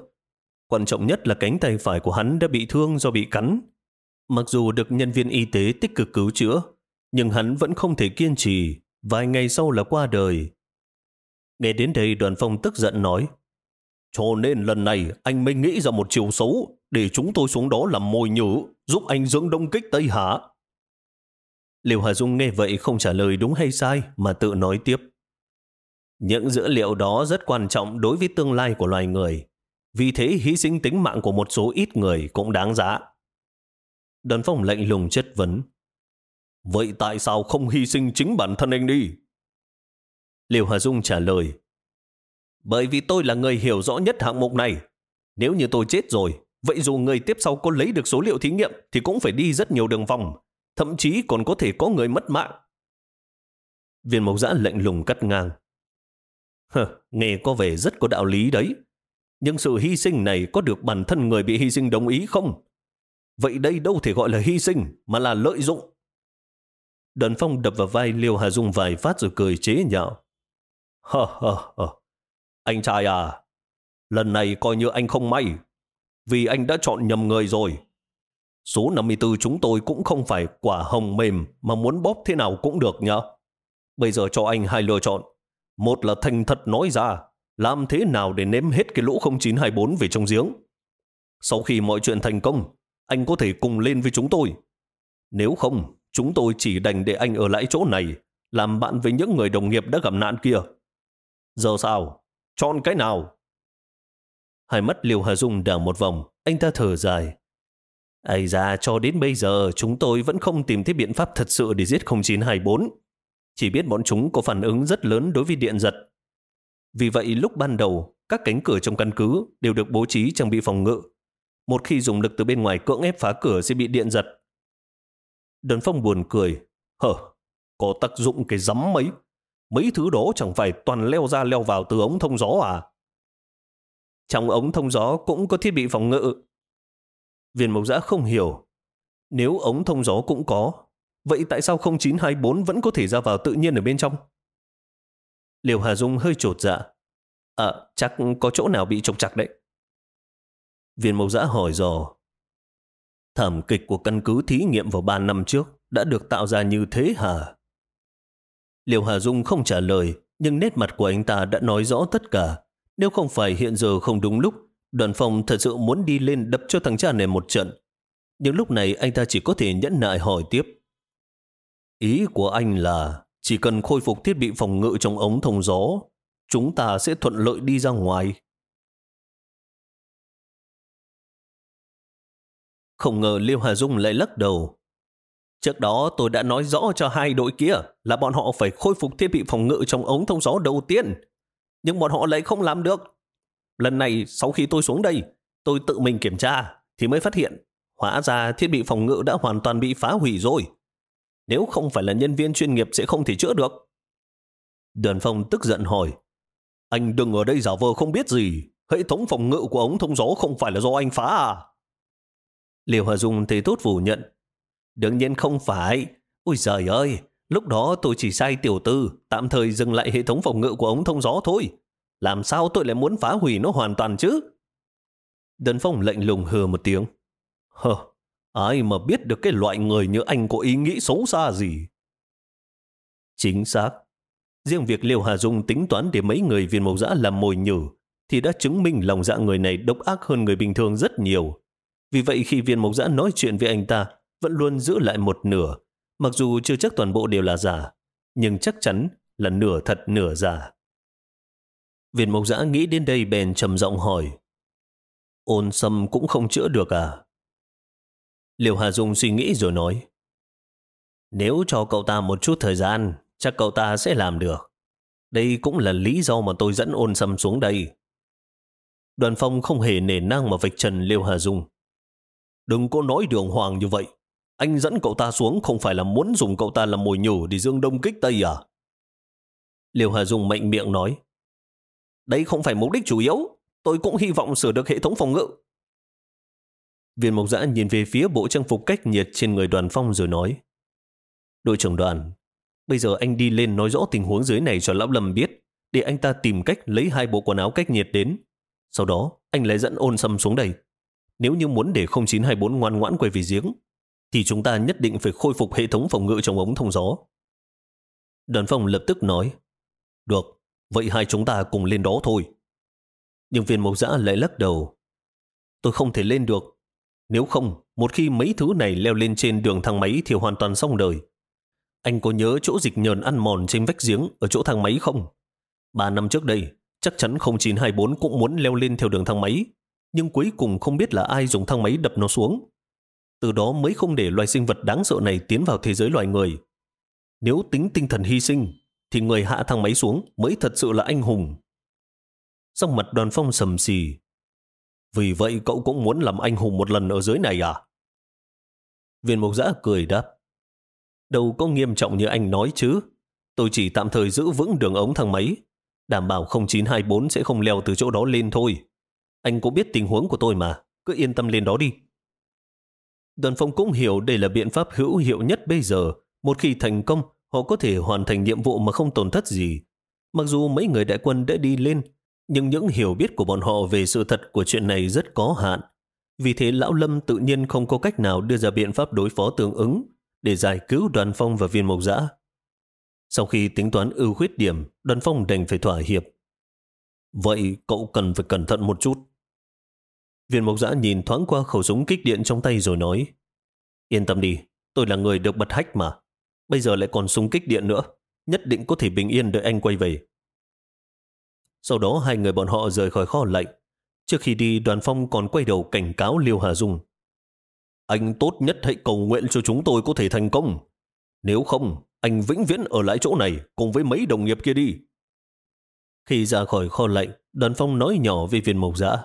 Quan trọng nhất là cánh tay phải của hắn đã bị thương do bị cắn. Mặc dù được nhân viên y tế tích cực cứu chữa, nhưng hắn vẫn không thể kiên trì, vài ngày sau là qua đời. Nghe đến đây đoàn phong tức giận nói, cho nên lần này anh mới nghĩ ra một chiều xấu để chúng tôi xuống đó làm mồi nhử, giúp anh dưỡng đông kích Tây Hạ. Liêu Hà Dung nghe vậy không trả lời đúng hay sai mà tự nói tiếp. Những dữ liệu đó rất quan trọng đối với tương lai của loài người. Vì thế hy sinh tính mạng của một số ít người cũng đáng giá. Đần phong lạnh lùng chất vấn. Vậy tại sao không hy sinh chính bản thân anh đi? liều Hà Dung trả lời. Bởi vì tôi là người hiểu rõ nhất hạng mục này. Nếu như tôi chết rồi, vậy dù người tiếp sau có lấy được số liệu thí nghiệm thì cũng phải đi rất nhiều đường vòng. Thậm chí còn có thể có người mất mạng. Viên mộc giã lạnh lùng cắt ngang. Hờ, nghe có vẻ rất có đạo lý đấy. Nhưng sự hy sinh này có được bản thân người bị hy sinh đồng ý không? Vậy đây đâu thể gọi là hy sinh, mà là lợi dụng. Đần Phong đập vào vai Liêu Hà Dung vài phát rồi cười chế nhạo. Hờ hờ hờ. Anh trai à, lần này coi như anh không may, vì anh đã chọn nhầm người rồi. Số 54 chúng tôi cũng không phải quả hồng mềm mà muốn bóp thế nào cũng được nhá. Bây giờ cho anh hai lựa chọn. Một là thành thật nói ra, làm thế nào để ném hết cái lỗ 0924 về trong giếng. Sau khi mọi chuyện thành công, anh có thể cùng lên với chúng tôi. Nếu không, chúng tôi chỉ đành để anh ở lại chỗ này, làm bạn với những người đồng nghiệp đã gặp nạn kia. Giờ sao? Chọn cái nào? Hai mắt Liêu Hà Dung đảo một vòng, anh ta thở dài. Ây ra, cho đến bây giờ chúng tôi vẫn không tìm thấy biện pháp thật sự để giết 0924. Chỉ biết bọn chúng có phản ứng rất lớn đối với điện giật. Vì vậy lúc ban đầu, các cánh cửa trong căn cứ đều được bố trí trang bị phòng ngự. Một khi dùng lực từ bên ngoài cưỡng ép phá cửa sẽ bị điện giật. Đơn phong buồn cười. Hờ, có tác dụng cái rắm mấy. Mấy thứ đó chẳng phải toàn leo ra leo vào từ ống thông gió à? Trong ống thông gió cũng có thiết bị phòng ngự. Viên mộc giã không hiểu. Nếu ống thông gió cũng có, vậy tại sao 0924 vẫn có thể ra vào tự nhiên ở bên trong? Liều Hà Dung hơi trột dạ. À, chắc có chỗ nào bị trục chặt đấy. Viên mộc giã hỏi dò. Thảm kịch của căn cứ thí nghiệm vào 3 năm trước đã được tạo ra như thế hả? Liều Hà Dung không trả lời, nhưng nét mặt của anh ta đã nói rõ tất cả. Nếu không phải hiện giờ không đúng lúc, đoàn phòng thật sự muốn đi lên đập cho thằng cha này một trận. Nhưng lúc này anh ta chỉ có thể nhẫn nại hỏi tiếp. Ý của anh là chỉ cần khôi phục thiết bị phòng ngự trong ống thông gió, chúng ta sẽ thuận lợi đi ra ngoài. Không ngờ Liêu Hà Dung lại lắc đầu. Trước đó tôi đã nói rõ cho hai đội kia là bọn họ phải khôi phục thiết bị phòng ngự trong ống thông gió đầu tiên. Nhưng bọn họ lại không làm được. Lần này sau khi tôi xuống đây, tôi tự mình kiểm tra thì mới phát hiện hóa ra thiết bị phòng ngự đã hoàn toàn bị phá hủy rồi. Nếu không phải là nhân viên chuyên nghiệp sẽ không thể chữa được. Đoàn phong tức giận hỏi Anh đừng ở đây giả vờ không biết gì. Hệ thống phòng ngự của ống thông gió không phải là do anh phá à? Liêu Hòa Dung thì tốt phủ nhận. Đương nhiên không phải. Ôi trời ơi, lúc đó tôi chỉ sai tiểu tư, tạm thời dừng lại hệ thống phòng ngự của ống thông gió thôi. Làm sao tôi lại muốn phá hủy nó hoàn toàn chứ? Đơn phong lệnh lùng hừ một tiếng. Hờ, ai mà biết được cái loại người như anh có ý nghĩ xấu xa gì? Chính xác. Riêng việc Liêu Hà Dung tính toán để mấy người viên mộc dã làm mồi nhử thì đã chứng minh lòng dạ người này độc ác hơn người bình thường rất nhiều. Vì vậy khi viên mộc giã nói chuyện với anh ta, vẫn luôn giữ lại một nửa, mặc dù chưa chắc toàn bộ đều là giả, nhưng chắc chắn là nửa thật nửa giả. Viên mộc giã nghĩ đến đây bèn trầm giọng hỏi, ôn sâm cũng không chữa được à? Liêu Hà Dung suy nghĩ rồi nói, nếu cho cậu ta một chút thời gian, chắc cậu ta sẽ làm được. Đây cũng là lý do mà tôi dẫn ôn sâm xuống đây. Đoàn phong không hề nể năng mà vạch trần Liêu Hà Dung. Đừng có nói đường hoàng như vậy. Anh dẫn cậu ta xuống không phải là muốn dùng cậu ta làm mồi nhử để dương đông kích tây à? Liêu Hà Dung mạnh miệng nói. Đây không phải mục đích chủ yếu. Tôi cũng hy vọng sửa được hệ thống phòng ngự. Viên Mộc Giã nhìn về phía bộ trang phục cách nhiệt trên người đoàn phong rồi nói. Đội trưởng đoàn, bây giờ anh đi lên nói rõ tình huống dưới này cho Lão Lâm biết, để anh ta tìm cách lấy hai bộ quần áo cách nhiệt đến. Sau đó, anh lại dẫn ôn xâm xuống đây. Nếu như muốn để 0924 ngoan ngoãn quay về giếng, thì chúng ta nhất định phải khôi phục hệ thống phòng ngự trong ống thông gió. Đoàn phong lập tức nói, Được, vậy hai chúng ta cùng lên đó thôi. Nhưng viên mộc giã lại lắc đầu. Tôi không thể lên được. Nếu không, một khi mấy thứ này leo lên trên đường thang máy thì hoàn toàn xong đời. Anh có nhớ chỗ dịch nhờn ăn mòn trên vách giếng ở chỗ thang máy không? Ba năm trước đây, chắc chắn 0924 cũng muốn leo lên theo đường thang máy nhưng cuối cùng không biết là ai dùng thang máy đập nó xuống. Từ đó mới không để loài sinh vật đáng sợ này tiến vào thế giới loài người. Nếu tính tinh thần hy sinh, thì người hạ thang máy xuống mới thật sự là anh hùng. Trong mặt đoàn phong sầm xì. Vì vậy cậu cũng muốn làm anh hùng một lần ở dưới này à? Viên mục giã cười đáp. Đâu có nghiêm trọng như anh nói chứ. Tôi chỉ tạm thời giữ vững đường ống thang máy. Đảm bảo 0924 sẽ không leo từ chỗ đó lên thôi. Anh cũng biết tình huống của tôi mà, cứ yên tâm lên đó đi. Đoàn phong cũng hiểu đây là biện pháp hữu hiệu nhất bây giờ. Một khi thành công, họ có thể hoàn thành nhiệm vụ mà không tổn thất gì. Mặc dù mấy người đại quân đã đi lên, nhưng những hiểu biết của bọn họ về sự thật của chuyện này rất có hạn. Vì thế Lão Lâm tự nhiên không có cách nào đưa ra biện pháp đối phó tương ứng để giải cứu đoàn phong và viên mộc giã. Sau khi tính toán ưu khuyết điểm, đoàn phong đành phải thỏa hiệp. Vậy cậu cần phải cẩn thận một chút. Viên mộc giã nhìn thoáng qua khẩu súng kích điện trong tay rồi nói Yên tâm đi, tôi là người được bật hách mà. Bây giờ lại còn súng kích điện nữa. Nhất định có thể bình yên đợi anh quay về. Sau đó hai người bọn họ rời khỏi kho lạnh. Trước khi đi đoàn phong còn quay đầu cảnh cáo Liêu Hà Dung. Anh tốt nhất hãy cầu nguyện cho chúng tôi có thể thành công. Nếu không, anh vĩnh viễn ở lại chỗ này cùng với mấy đồng nghiệp kia đi. Khi ra khỏi kho lạnh, đoàn phong nói nhỏ với viên mộc giã.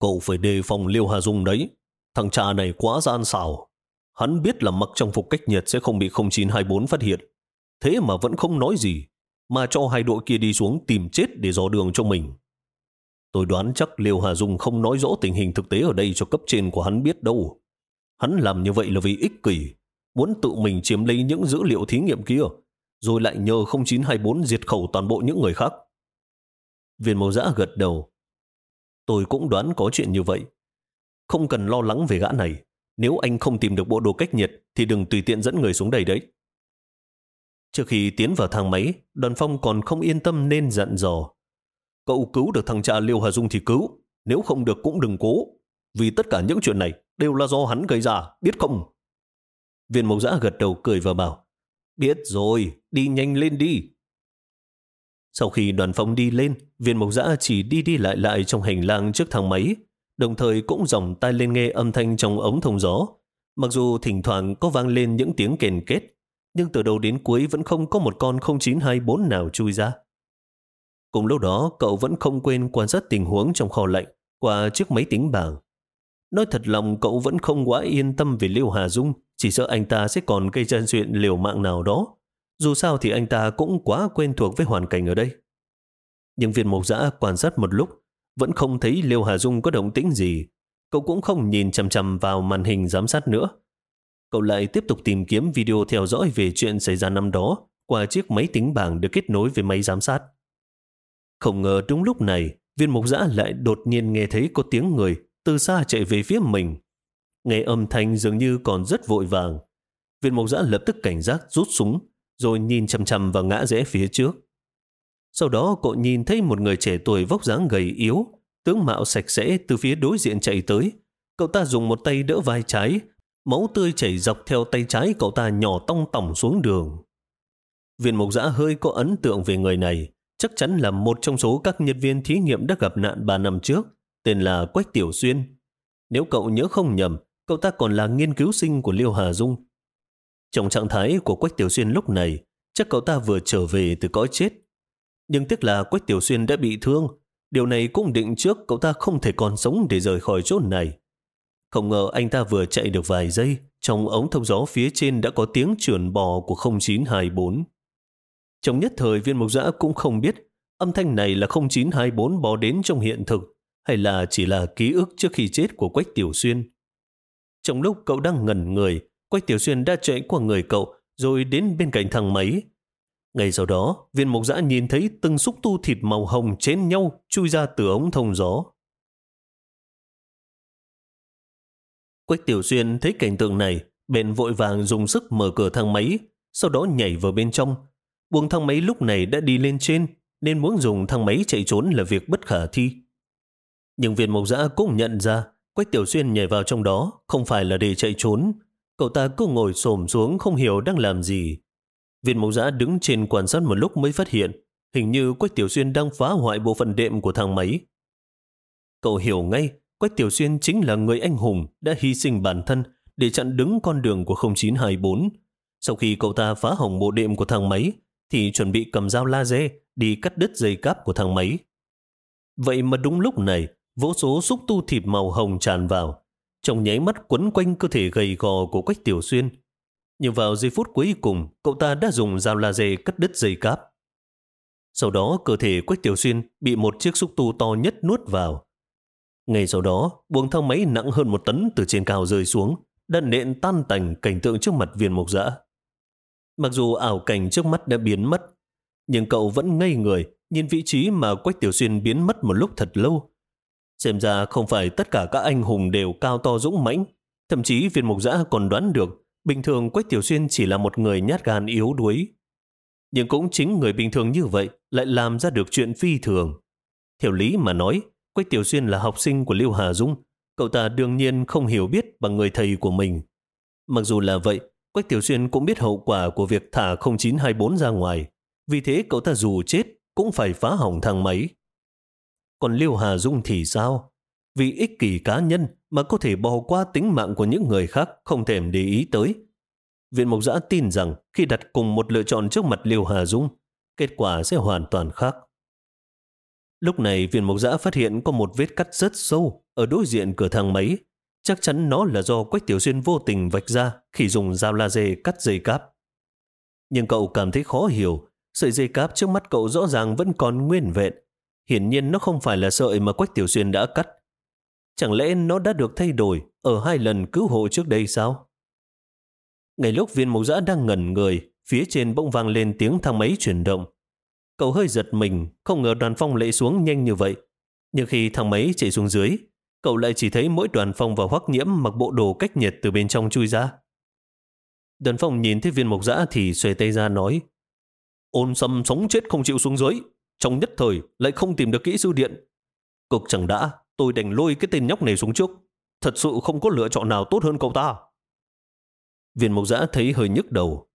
Cậu phải đề phòng Liêu Hà Dung đấy. Thằng cha này quá gian xảo. Hắn biết là mặc trang phục cách nhiệt sẽ không bị 0924 phát hiện. Thế mà vẫn không nói gì, mà cho hai đội kia đi xuống tìm chết để dò đường cho mình. Tôi đoán chắc Liêu Hà Dung không nói rõ tình hình thực tế ở đây cho cấp trên của hắn biết đâu. Hắn làm như vậy là vì ích kỷ, muốn tự mình chiếm lấy những dữ liệu thí nghiệm kia, rồi lại nhờ 0924 diệt khẩu toàn bộ những người khác. Viên mẫu giã gật đầu. Tôi cũng đoán có chuyện như vậy. Không cần lo lắng về gã này. Nếu anh không tìm được bộ đồ cách nhiệt thì đừng tùy tiện dẫn người xuống đây đấy. Trước khi tiến vào thang máy, đoàn phong còn không yên tâm nên dặn dò. Cậu cứu được thằng cha Liêu Hà Dung thì cứu, nếu không được cũng đừng cố. Vì tất cả những chuyện này đều là do hắn gây ra, biết không? Viên mộc giã gật đầu cười và bảo, biết rồi, đi nhanh lên đi. Sau khi đoàn phong đi lên, viên mộc giã chỉ đi đi lại lại trong hành lang trước thang máy, đồng thời cũng dòng tai lên nghe âm thanh trong ống thông gió. Mặc dù thỉnh thoảng có vang lên những tiếng kèn kết, nhưng từ đầu đến cuối vẫn không có một con 0924 nào chui ra. Cùng lúc đó, cậu vẫn không quên quan sát tình huống trong kho lạnh qua chiếc máy tính bảng. Nói thật lòng cậu vẫn không quá yên tâm về Liêu Hà Dung, chỉ sợ anh ta sẽ còn gây ra chuyện liều mạng nào đó. Dù sao thì anh ta cũng quá quen thuộc với hoàn cảnh ở đây. Nhưng viên mộc giã quan sát một lúc, vẫn không thấy Liêu Hà Dung có động tĩnh gì. Cậu cũng không nhìn chầm chầm vào màn hình giám sát nữa. Cậu lại tiếp tục tìm kiếm video theo dõi về chuyện xảy ra năm đó qua chiếc máy tính bảng được kết nối với máy giám sát. Không ngờ đúng lúc này, viên mục giã lại đột nhiên nghe thấy có tiếng người từ xa chạy về phía mình. Nghe âm thanh dường như còn rất vội vàng. Viên mục giã lập tức cảnh giác rút súng, rồi nhìn chầm chầm vào ngã rẽ phía trước. Sau đó cậu nhìn thấy một người trẻ tuổi vóc dáng gầy yếu, tướng mạo sạch sẽ từ phía đối diện chạy tới. Cậu ta dùng một tay đỡ vai trái, máu tươi chảy dọc theo tay trái cậu ta nhỏ tong tỏng xuống đường. Viên mục giã hơi có ấn tượng về người này, chắc chắn là một trong số các nhân viên thí nghiệm đã gặp nạn 3 năm trước, tên là Quách Tiểu Xuyên. Nếu cậu nhớ không nhầm, cậu ta còn là nghiên cứu sinh của Liêu Hà Dung. Trong trạng thái của Quách Tiểu Xuyên lúc này, chắc cậu ta vừa trở về từ cõi chết. Nhưng tiếc là Quách Tiểu Xuyên đã bị thương, điều này cũng định trước cậu ta không thể còn sống để rời khỏi chỗ này. Không ngờ anh ta vừa chạy được vài giây, trong ống thông gió phía trên đã có tiếng trườn bò của 0924. Trong nhất thời viên mộc giã cũng không biết âm thanh này là 0924 bò đến trong hiện thực hay là chỉ là ký ức trước khi chết của Quách Tiểu Xuyên. Trong lúc cậu đang ngẩn người, Quách Tiểu Xuyên đã chạy qua người cậu rồi đến bên cạnh thằng máy. Ngay sau đó, viên mộc giã nhìn thấy từng xúc tu thịt màu hồng chén nhau chui ra từ ống thông gió. Quách Tiểu Xuyên thấy cảnh tượng này, bèn vội vàng dùng sức mở cửa thang máy, sau đó nhảy vào bên trong, Buồng thang máy lúc này đã đi lên trên, nên muốn dùng thang máy chạy trốn là việc bất khả thi. Nhưng viên mộc giã cũng nhận ra, Quách Tiểu Xuyên nhảy vào trong đó không phải là để chạy trốn. Cậu ta cứ ngồi xổm xuống không hiểu đang làm gì. Viên mộc giã đứng trên quan sát một lúc mới phát hiện, hình như Quách Tiểu Xuyên đang phá hoại bộ phận đệm của thang máy. Cậu hiểu ngay, Quách Tiểu Xuyên chính là người anh hùng đã hy sinh bản thân để chặn đứng con đường của 0924. Sau khi cậu ta phá hỏng bộ đệm của thang máy, thì chuẩn bị cầm dao laser đi cắt đứt dây cáp của thang máy. Vậy mà đúng lúc này, vô số xúc tu thịt màu hồng tràn vào, trong nháy mắt quấn quanh cơ thể gầy gò của Quách Tiểu Xuyên. Nhưng vào giây phút cuối cùng, cậu ta đã dùng dao laser cắt đứt dây cáp. Sau đó, cơ thể Quách Tiểu Xuyên bị một chiếc xúc tu to nhất nuốt vào. Ngay sau đó, buồng thang máy nặng hơn một tấn từ trên cao rơi xuống, đã nện tan tành cảnh tượng trước mặt viên mục dã. Mặc dù ảo cảnh trước mắt đã biến mất, nhưng cậu vẫn ngây người nhìn vị trí mà Quách Tiểu Xuyên biến mất một lúc thật lâu. Xem ra không phải tất cả các anh hùng đều cao to dũng mãnh, thậm chí viên mục Dã còn đoán được bình thường Quách Tiểu Xuyên chỉ là một người nhát gan yếu đuối. Nhưng cũng chính người bình thường như vậy lại làm ra được chuyện phi thường. Theo lý mà nói, Quách Tiểu Xuyên là học sinh của Lưu Hà Dung, cậu ta đương nhiên không hiểu biết bằng người thầy của mình. Mặc dù là vậy, Quách Tiểu Xuyên cũng biết hậu quả của việc thả 0924 ra ngoài. Vì thế cậu ta dù chết cũng phải phá hỏng thang máy. Còn Lưu Hà Dung thì sao? Vì ích kỷ cá nhân mà có thể bỏ qua tính mạng của những người khác không thèm để ý tới. Viện Mộc Giã tin rằng khi đặt cùng một lựa chọn trước mặt Liêu Hà Dung, kết quả sẽ hoàn toàn khác. Lúc này viên Mộc Giã phát hiện có một vết cắt rất sâu ở đối diện cửa thang máy Chắc chắn nó là do Quách Tiểu Xuyên vô tình vạch ra khi dùng dao laser cắt dây cáp. Nhưng cậu cảm thấy khó hiểu, sợi dây cáp trước mắt cậu rõ ràng vẫn còn nguyên vẹn. Hiển nhiên nó không phải là sợi mà Quách Tiểu Xuyên đã cắt. Chẳng lẽ nó đã được thay đổi ở hai lần cứu hộ trước đây sao? Ngay lúc viên mộc giã đang ngẩn người, phía trên bỗng vang lên tiếng thang máy chuyển động. Cậu hơi giật mình, không ngờ đoàn phong lệ xuống nhanh như vậy. Nhưng khi thang máy chạy xuống dưới, cậu lại chỉ thấy mỗi đoàn phong và hoắc nhiễm mặc bộ đồ cách nhiệt từ bên trong chui ra. Đoàn phong nhìn thấy viên mộc dã thì xuề tay ra nói Ôn sâm sống chết không chịu xuống dưới, trong nhất thời lại không tìm được kỹ sư điện. Cực chẳng đã, tôi đành lôi cái tên nhóc này xuống trước. Thật sự không có lựa chọn nào tốt hơn cậu ta. Viên mộc dã thấy hơi nhức đầu.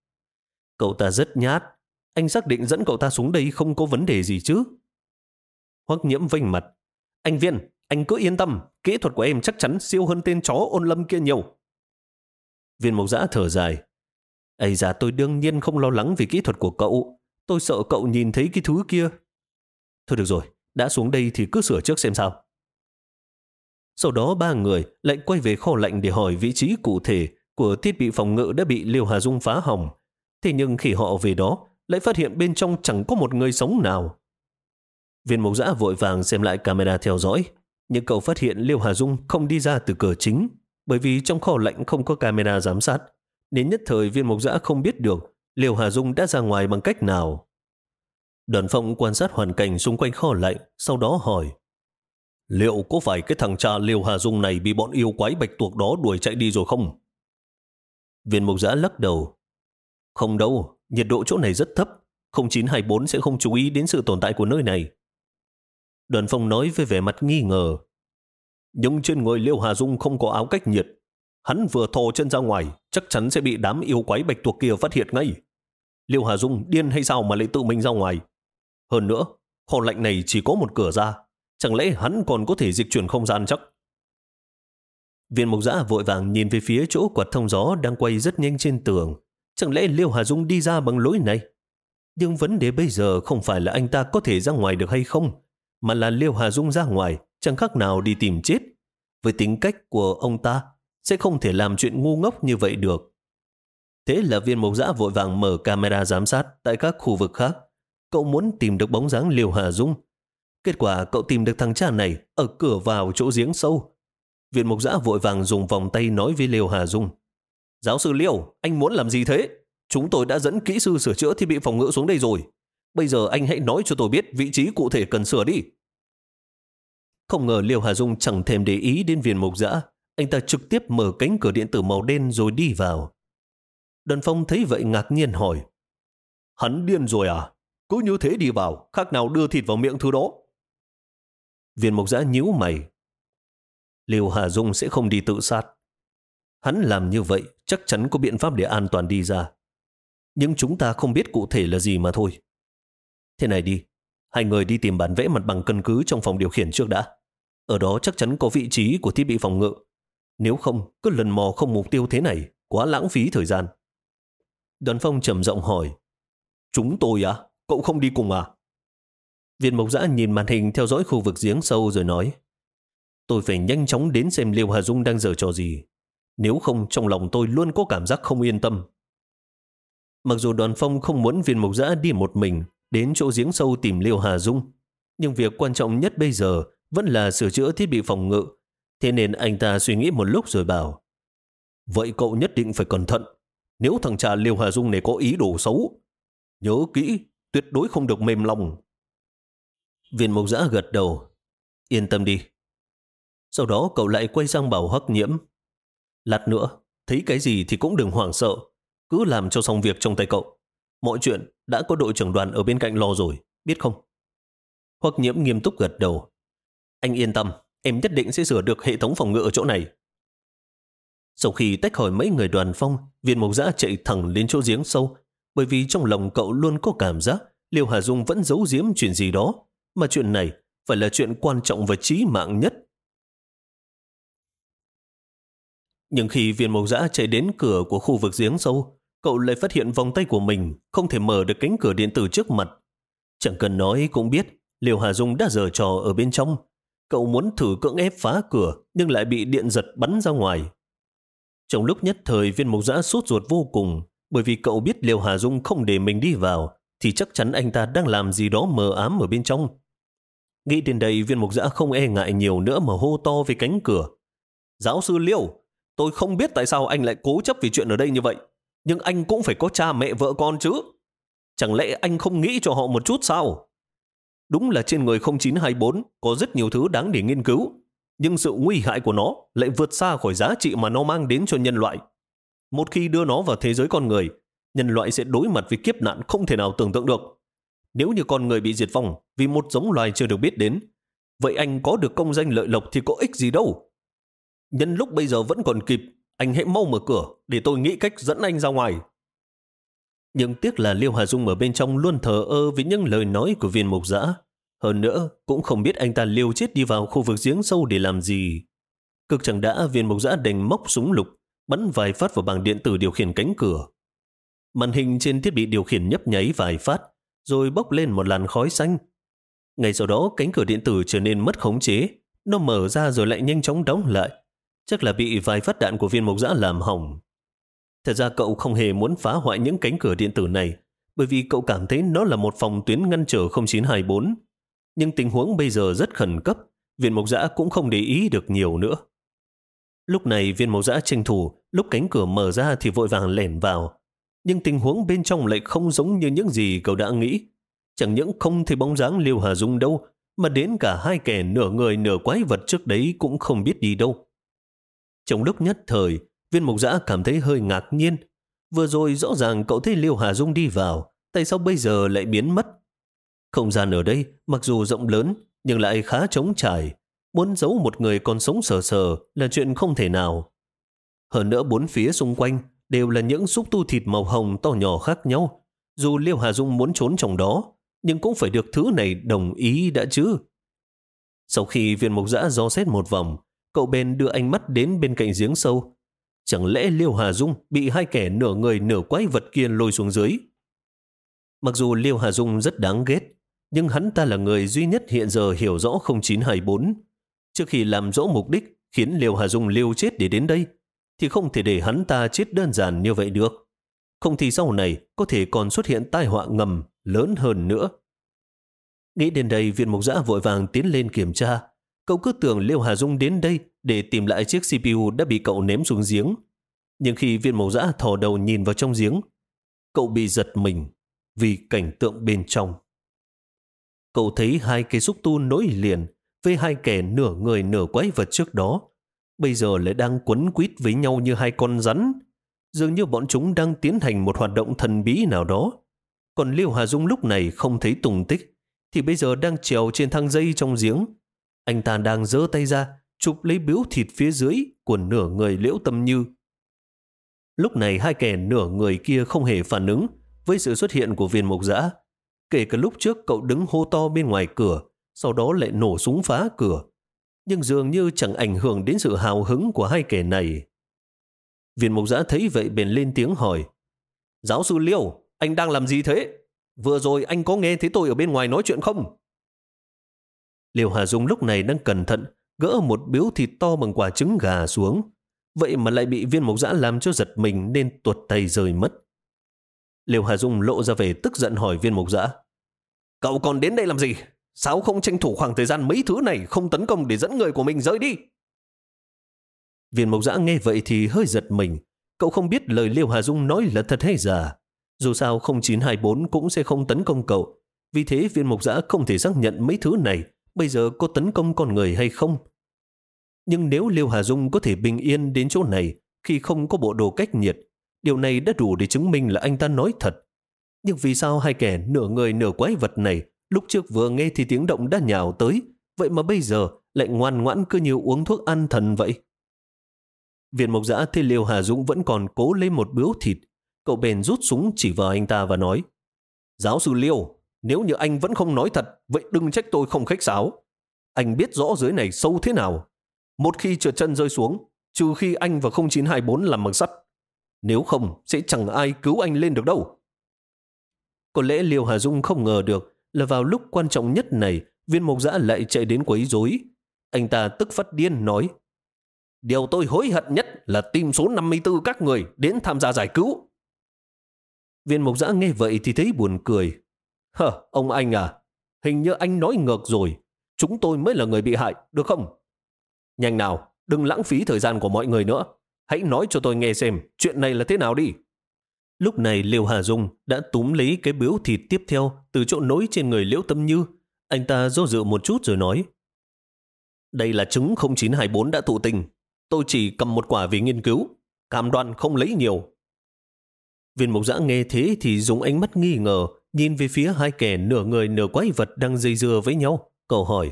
Cậu ta rất nhát. Anh xác định dẫn cậu ta xuống đây không có vấn đề gì chứ. Hoắc nhiễm vênh mặt. Anh Viên, anh cứ yên tâm. Kỹ thuật của em chắc chắn siêu hơn tên chó ôn lâm kia nhiều. Viên mộc giã thở dài. Ây ra tôi đương nhiên không lo lắng vì kỹ thuật của cậu. Tôi sợ cậu nhìn thấy cái thứ kia. Thôi được rồi, đã xuống đây thì cứ sửa trước xem sao. Sau đó ba người lại quay về kho lạnh để hỏi vị trí cụ thể của thiết bị phòng ngự đã bị Liêu Hà Dung phá hỏng. Thế nhưng khi họ về đó, lại phát hiện bên trong chẳng có một người sống nào. Viên mục giã vội vàng xem lại camera theo dõi, nhưng cậu phát hiện Liêu Hà Dung không đi ra từ cửa chính, bởi vì trong kho lạnh không có camera giám sát. nên nhất thời viên mục giã không biết được Liêu Hà Dung đã ra ngoài bằng cách nào. Đoàn phong quan sát hoàn cảnh xung quanh kho lạnh, sau đó hỏi Liệu có phải cái thằng cha Liêu Hà Dung này bị bọn yêu quái bạch tuộc đó đuổi chạy đi rồi không? Viên mục giã lắc đầu. Không đâu, nhiệt độ chỗ này rất thấp. 0924 sẽ không chú ý đến sự tồn tại của nơi này. Đoàn phong nói với vẻ mặt nghi ngờ. Nhưng trên người Liêu Hà Dung không có áo cách nhiệt. Hắn vừa thò chân ra ngoài, chắc chắn sẽ bị đám yêu quái bạch tuộc kia phát hiện ngay. Liêu Hà Dung điên hay sao mà lại tự mình ra ngoài? Hơn nữa, kho lạnh này chỉ có một cửa ra. Chẳng lẽ hắn còn có thể dịch chuyển không gian chắc? Viên mục giã vội vàng nhìn về phía chỗ quạt thông gió đang quay rất nhanh trên tường. Chẳng lẽ Liêu Hà Dung đi ra bằng lối này? Nhưng vấn đề bây giờ không phải là anh ta có thể ra ngoài được hay không, mà là Liêu Hà Dung ra ngoài, chẳng khác nào đi tìm chết. Với tính cách của ông ta, sẽ không thể làm chuyện ngu ngốc như vậy được. Thế là viên Mộc giã vội vàng mở camera giám sát tại các khu vực khác. Cậu muốn tìm được bóng dáng Liêu Hà Dung. Kết quả cậu tìm được thằng cha này ở cửa vào chỗ giếng sâu. Viện mục giã vội vàng dùng vòng tay nói với Liêu Hà Dung. Giáo sư Liêu, anh muốn làm gì thế? Chúng tôi đã dẫn kỹ sư sửa chữa thiết bị phòng ngự xuống đây rồi. Bây giờ anh hãy nói cho tôi biết vị trí cụ thể cần sửa đi. Không ngờ Liêu Hà Dung chẳng thèm để ý đến viên mục giã. Anh ta trực tiếp mở cánh cửa điện tử màu đen rồi đi vào. Đơn Phong thấy vậy ngạc nhiên hỏi. Hắn điên rồi à? Cứ như thế đi vào, khác nào đưa thịt vào miệng thứ đó. Viên mục giã nhíu mày, Liêu Hà Dung sẽ không đi tự sát. Hắn làm như vậy chắc chắn có biện pháp để an toàn đi ra. Nhưng chúng ta không biết cụ thể là gì mà thôi. Thế này đi, hai người đi tìm bản vẽ mặt bằng căn cứ trong phòng điều khiển trước đã. Ở đó chắc chắn có vị trí của thiết bị phòng ngự. Nếu không, cứ lần mò không mục tiêu thế này, quá lãng phí thời gian. Đoàn phong trầm giọng hỏi, Chúng tôi à? Cậu không đi cùng à? Viên mộc giã nhìn màn hình theo dõi khu vực giếng sâu rồi nói, Tôi phải nhanh chóng đến xem Liêu Hà Dung đang giở trò gì. Nếu không, trong lòng tôi luôn có cảm giác không yên tâm. Mặc dù đoàn phong không muốn viên mục giã đi một mình đến chỗ giếng sâu tìm Liêu Hà Dung, nhưng việc quan trọng nhất bây giờ vẫn là sửa chữa thiết bị phòng ngự. Thế nên anh ta suy nghĩ một lúc rồi bảo Vậy cậu nhất định phải cẩn thận. Nếu thằng cha Liêu Hà Dung này có ý đồ xấu, nhớ kỹ, tuyệt đối không được mềm lòng. Viên mục giã gật đầu. Yên tâm đi, sau đó cậu lại quay sang bảo hắc nhiễm. Lát nữa, thấy cái gì thì cũng đừng hoảng sợ. Cứ làm cho xong việc trong tay cậu. Mọi chuyện đã có đội trưởng đoàn ở bên cạnh lo rồi, biết không? hoặc nhiễm nghiêm túc gật đầu. Anh yên tâm, em nhất định sẽ sửa được hệ thống phòng ngự ở chỗ này. Sau khi tách khỏi mấy người đoàn phong, viên mộc giã chạy thẳng đến chỗ giếng sâu, bởi vì trong lòng cậu luôn có cảm giác Liêu Hà Dung vẫn giấu giếm chuyện gì đó, mà chuyện này phải là chuyện quan trọng và chí mạng nhất. Nhưng khi viên mộc giã chạy đến cửa của khu vực giếng sâu, cậu lại phát hiện vòng tay của mình không thể mở được cánh cửa điện tử trước mặt. Chẳng cần nói cũng biết, liều Hà Dung đã dở trò ở bên trong. Cậu muốn thử cưỡng ép phá cửa, nhưng lại bị điện giật bắn ra ngoài. Trong lúc nhất thời viên mộc giã sốt ruột vô cùng, bởi vì cậu biết liều Hà Dung không để mình đi vào, thì chắc chắn anh ta đang làm gì đó mờ ám ở bên trong. Nghĩ đến đây viên mục giã không e ngại nhiều nữa mà hô to về cánh cửa. Giáo sư Liêu, tôi không biết tại sao anh lại cố chấp vì chuyện ở đây như vậy. Nhưng anh cũng phải có cha mẹ vợ con chứ. Chẳng lẽ anh không nghĩ cho họ một chút sao? Đúng là trên người 0924 có rất nhiều thứ đáng để nghiên cứu. Nhưng sự nguy hại của nó lại vượt xa khỏi giá trị mà nó mang đến cho nhân loại. Một khi đưa nó vào thế giới con người, nhân loại sẽ đối mặt với kiếp nạn không thể nào tưởng tượng được. Nếu như con người bị diệt vong vì một giống loài chưa được biết đến, vậy anh có được công danh lợi lộc thì có ích gì đâu. Nhân lúc bây giờ vẫn còn kịp, anh hãy mau mở cửa để tôi nghĩ cách dẫn anh ra ngoài. Nhưng tiếc là Liêu Hà Dung ở bên trong luôn thờ ơ với những lời nói của viên mục giã. Hơn nữa, cũng không biết anh ta liều chết đi vào khu vực giếng sâu để làm gì. Cực chẳng đã viên mục giã đành móc súng lục, bắn vài phát vào bảng điện tử điều khiển cánh cửa. Màn hình trên thiết bị điều khiển nhấp nháy vài phát, rồi bốc lên một làn khói xanh. Ngay sau đó cánh cửa điện tử trở nên mất khống chế, nó mở ra rồi lại nhanh chóng đóng lại. Chắc là bị vài phát đạn của viên mộc giã làm hỏng. Thật ra cậu không hề muốn phá hoại những cánh cửa điện tử này, bởi vì cậu cảm thấy nó là một phòng tuyến ngăn trở 0924. Nhưng tình huống bây giờ rất khẩn cấp, viên mộc giã cũng không để ý được nhiều nữa. Lúc này viên mộc giã tranh thủ, lúc cánh cửa mở ra thì vội vàng lẻn vào, nhưng tình huống bên trong lại không giống như những gì cậu đã nghĩ. Chẳng những không thấy bóng dáng Liêu Hà Dung đâu, mà đến cả hai kẻ nửa người nửa quái vật trước đấy cũng không biết đi đâu. Trong lúc nhất thời, viên mục giã cảm thấy hơi ngạc nhiên. Vừa rồi rõ ràng cậu thấy Liêu Hà Dung đi vào, tại sao bây giờ lại biến mất? Không gian ở đây, mặc dù rộng lớn, nhưng lại khá trống trải. Muốn giấu một người còn sống sờ sờ là chuyện không thể nào. Hơn nữa bốn phía xung quanh đều là những xúc tu thịt màu hồng to nhỏ khác nhau. Dù Liêu Hà Dung muốn trốn trong đó, nhưng cũng phải được thứ này đồng ý đã chứ. Sau khi viên mục giã do xét một vòng, cậu bèn đưa ánh mắt đến bên cạnh giếng sâu. Chẳng lẽ Liêu Hà Dung bị hai kẻ nửa người nửa quái vật kia lôi xuống dưới? Mặc dù Liêu Hà Dung rất đáng ghét, nhưng hắn ta là người duy nhất hiện giờ hiểu rõ 0924. Trước khi làm rõ mục đích khiến Liêu Hà Dung liêu chết để đến đây, thì không thể để hắn ta chết đơn giản như vậy được. Không thì sau này có thể còn xuất hiện tai họa ngầm lớn hơn nữa. Nghĩ đến đây, viên mục giã vội vàng tiến lên kiểm tra. Cậu cứ tưởng Liêu Hà Dung đến đây để tìm lại chiếc CPU đã bị cậu ném xuống giếng. Nhưng khi viên mẫu giã thò đầu nhìn vào trong giếng, cậu bị giật mình vì cảnh tượng bên trong. Cậu thấy hai cây xúc tu nối liền với hai kẻ nửa người nửa quái vật trước đó bây giờ lại đang quấn quýt với nhau như hai con rắn. Dường như bọn chúng đang tiến hành một hoạt động thần bí nào đó. Còn Liêu Hà Dung lúc này không thấy tùng tích, thì bây giờ đang trèo trên thang dây trong giếng. Anh ta đang giơ tay ra, chụp lấy biếu thịt phía dưới của nửa người liễu tâm như. Lúc này hai kẻ nửa người kia không hề phản ứng với sự xuất hiện của viên mục giã. Kể cả lúc trước cậu đứng hô to bên ngoài cửa, sau đó lại nổ súng phá cửa nhưng dường như chẳng ảnh hưởng đến sự hào hứng của hai kẻ này. Viên mục giã thấy vậy bèn lên tiếng hỏi, Giáo sư Liêu, anh đang làm gì thế? Vừa rồi anh có nghe thấy tôi ở bên ngoài nói chuyện không? Liêu Hà Dung lúc này đang cẩn thận, gỡ một biếu thịt to bằng quả trứng gà xuống. Vậy mà lại bị viên mộc giã làm cho giật mình nên tuột tay rời mất. Liêu Hà Dung lộ ra về tức giận hỏi viên mộc giã. Cậu còn đến đây làm gì? Sao không tranh thủ khoảng thời gian mấy thứ này không tấn công để dẫn người của mình rời đi? Viên mộc giã nghe vậy thì hơi giật mình. Cậu không biết lời Liêu Hà Dung nói là thật hay giả. Dù sao 0924 cũng sẽ không tấn công cậu. Vì thế viên mộc giã không thể xác nhận mấy thứ này bây giờ có tấn công con người hay không. Nhưng nếu Liêu Hà Dung có thể bình yên đến chỗ này khi không có bộ đồ cách nhiệt, điều này đã đủ để chứng minh là anh ta nói thật. Nhưng vì sao hai kẻ nửa người nửa quái vật này Lúc trước vừa nghe thì tiếng động đã nhào tới, vậy mà bây giờ lại ngoan ngoãn cứ như uống thuốc ăn thần vậy. Viện mộc giã thấy Liêu Hà Dũng vẫn còn cố lấy một bướu thịt. Cậu bèn rút súng chỉ vào anh ta và nói Giáo sư Liêu, nếu như anh vẫn không nói thật, vậy đừng trách tôi không khách sáo. Anh biết rõ dưới này sâu thế nào. Một khi trượt chân rơi xuống, trừ khi anh và 0924 làm bằng sắt. Nếu không, sẽ chẳng ai cứu anh lên được đâu. Có lẽ Liêu Hà Dung không ngờ được là vào lúc quan trọng nhất này, viên mộc giã lại chạy đến quấy rối. Anh ta tức phát điên nói, Điều tôi hối hận nhất là tìm số 54 các người đến tham gia giải cứu. Viên mộc giã nghe vậy thì thấy buồn cười. Hờ, ông anh à, hình như anh nói ngược rồi. chúng tôi mới là người bị hại, được không? Nhanh nào, đừng lãng phí thời gian của mọi người nữa. Hãy nói cho tôi nghe xem chuyện này là thế nào đi. Lúc này Liêu Hà Dung đã túm lấy cái biếu thịt tiếp theo từ chỗ nối trên người Liễu Tâm Như. Anh ta do dự một chút rồi nói. Đây là trứng 0924 đã thụ tình. Tôi chỉ cầm một quả vì nghiên cứu. Cam đoan không lấy nhiều. Viên mộc giã nghe thế thì dùng ánh mắt nghi ngờ nhìn về phía hai kẻ nửa người nửa quái vật đang dây dưa với nhau. Cậu hỏi.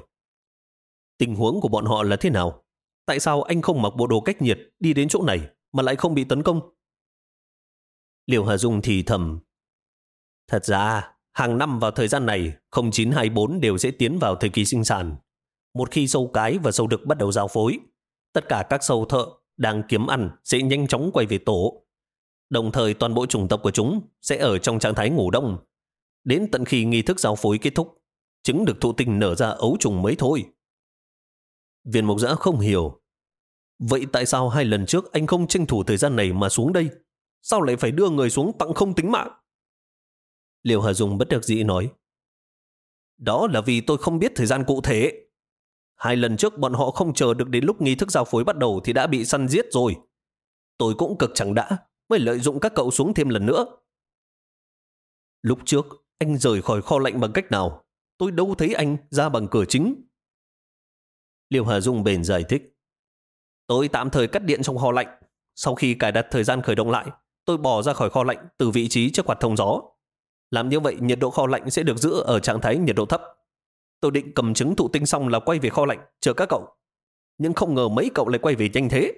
Tình huống của bọn họ là thế nào? Tại sao anh không mặc bộ đồ cách nhiệt đi đến chỗ này mà lại không bị tấn công? Liều Hà Dung thì thầm. Thật ra, hàng năm vào thời gian này, 0924 đều sẽ tiến vào thời kỳ sinh sản. Một khi sâu cái và sâu đực bắt đầu giao phối, tất cả các sâu thợ đang kiếm ăn sẽ nhanh chóng quay về tổ. Đồng thời toàn bộ chủng tộc của chúng sẽ ở trong trạng thái ngủ đông. Đến tận khi nghi thức giao phối kết thúc, trứng được thụ tinh nở ra ấu trùng mới thôi. Viên mục giã không hiểu. Vậy tại sao hai lần trước anh không tranh thủ thời gian này mà xuống đây? Sao lại phải đưa người xuống tặng không tính mạng? Liều Hà Dung bất đắc dĩ nói. Đó là vì tôi không biết thời gian cụ thể. Hai lần trước bọn họ không chờ được đến lúc nghi thức giao phối bắt đầu thì đã bị săn giết rồi. Tôi cũng cực chẳng đã, mới lợi dụng các cậu xuống thêm lần nữa. Lúc trước, anh rời khỏi kho lạnh bằng cách nào? Tôi đâu thấy anh ra bằng cửa chính. Liêu Hà Dung bền giải thích. Tôi tạm thời cắt điện trong kho lạnh. Sau khi cài đặt thời gian khởi động lại, tôi bỏ ra khỏi kho lạnh từ vị trí chiếc quạt thông gió. Làm như vậy, nhiệt độ kho lạnh sẽ được giữ ở trạng thái nhiệt độ thấp. Tôi định cầm trứng thụ tinh xong là quay về kho lạnh, chờ các cậu. Nhưng không ngờ mấy cậu lại quay về nhanh thế.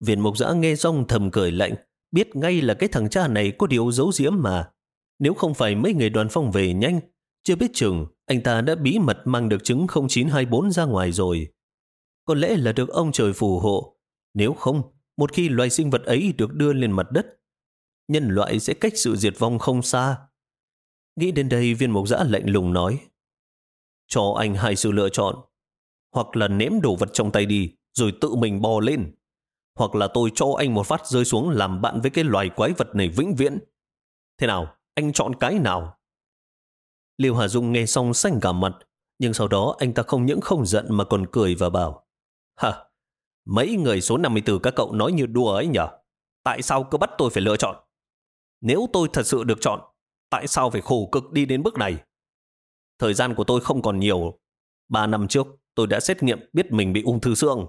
Viện mục giã nghe xong thầm cười lạnh, biết ngay là cái thằng cha này có điều giấu diễm mà. Nếu không phải mấy người đoàn phong về nhanh, chưa biết chừng anh ta đã bí mật mang được trứng 0924 ra ngoài rồi. Có lẽ là được ông trời phù hộ. Nếu không, một khi loài sinh vật ấy được đưa lên mặt đất, nhân loại sẽ cách sự diệt vong không xa. Nghĩ đến đây viên mộc giã lạnh lùng nói Cho anh hai sự lựa chọn Hoặc là ném đồ vật trong tay đi Rồi tự mình bò lên hoặc là tôi cho anh một phát rơi xuống Làm bạn với cái loài quái vật này vĩnh viễn Thế nào? Anh chọn cái nào? Liêu Hà Dung nghe xong xanh cả mặt Nhưng sau đó anh ta không những không giận Mà còn cười và bảo Hả? Mấy người số 54 các cậu nói như đùa ấy nhở? Tại sao cứ bắt tôi phải lựa chọn? Nếu tôi thật sự được chọn Tại sao phải khổ cực đi đến bước này? Thời gian của tôi không còn nhiều. Ba năm trước, tôi đã xét nghiệm biết mình bị ung thư xương.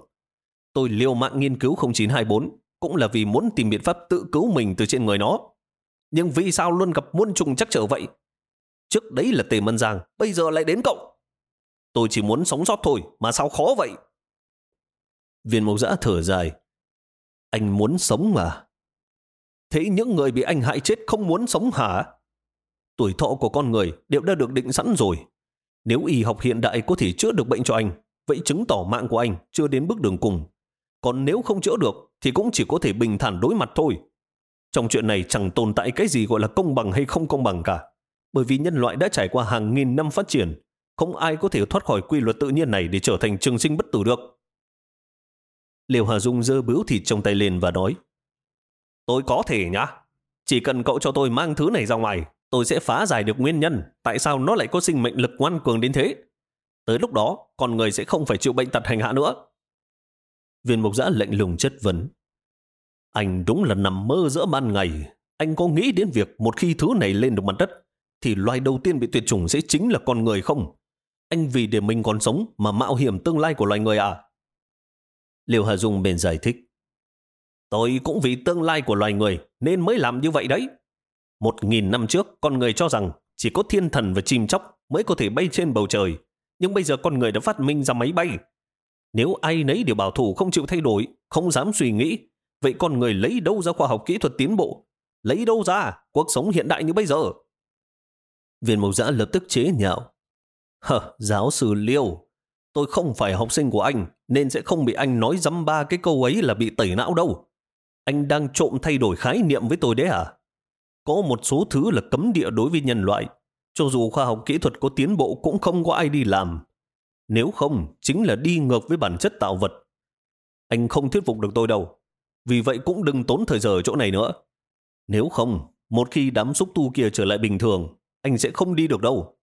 Tôi liều mạng nghiên cứu 0924 cũng là vì muốn tìm biện pháp tự cứu mình từ trên người nó. Nhưng vì sao luôn gặp muôn trùng chắc trở vậy? Trước đấy là Tề Mân Giang, bây giờ lại đến cậu. Tôi chỉ muốn sống sót thôi, mà sao khó vậy? Viên mộc giã thở dài. Anh muốn sống mà. Thế những người bị anh hại chết không muốn sống hả? Tuổi thọ của con người đều đã được định sẵn rồi. Nếu y học hiện đại có thể chữa được bệnh cho anh, vậy chứng tỏ mạng của anh chưa đến bước đường cùng. Còn nếu không chữa được, thì cũng chỉ có thể bình thản đối mặt thôi. Trong chuyện này chẳng tồn tại cái gì gọi là công bằng hay không công bằng cả. Bởi vì nhân loại đã trải qua hàng nghìn năm phát triển, không ai có thể thoát khỏi quy luật tự nhiên này để trở thành trường sinh bất tử được. liều Hà Dung dơ bướu thịt trong tay lên và nói Tôi có thể nhá. Chỉ cần cậu cho tôi mang thứ này ra ngoài, tôi sẽ phá giải được nguyên nhân tại sao nó lại có sinh mệnh lực ngoan cường đến thế. Tới lúc đó, con người sẽ không phải chịu bệnh tật hành hạ nữa. Viên mục giã lệnh lùng chất vấn. Anh đúng là nằm mơ giữa ban ngày. Anh có nghĩ đến việc một khi thứ này lên được mặt đất, thì loài đầu tiên bị tuyệt chủng sẽ chính là con người không? Anh vì để mình còn sống mà mạo hiểm tương lai của loài người à? Liêu Hà Dung bền giải thích. Tôi cũng vì tương lai của loài người nên mới làm như vậy đấy. Một nghìn năm trước, con người cho rằng chỉ có thiên thần và chim chóc mới có thể bay trên bầu trời. Nhưng bây giờ con người đã phát minh ra máy bay. Nếu ai nấy đều bảo thủ không chịu thay đổi, không dám suy nghĩ, vậy con người lấy đâu ra khoa học kỹ thuật tiến bộ? Lấy đâu ra cuộc sống hiện đại như bây giờ? Viên mộc giã lập tức chế nhạo. Hờ, giáo sư Liêu, tôi không phải học sinh của anh, nên sẽ không bị anh nói dăm ba cái câu ấy là bị tẩy não đâu. Anh đang trộm thay đổi khái niệm với tôi đấy à? có một số thứ là cấm địa đối với nhân loại. Cho dù khoa học kỹ thuật có tiến bộ cũng không có ai đi làm. Nếu không, chính là đi ngược với bản chất tạo vật. Anh không thuyết phục được tôi đâu. Vì vậy cũng đừng tốn thời giờ ở chỗ này nữa. Nếu không, một khi đám xúc tu kia trở lại bình thường, anh sẽ không đi được đâu.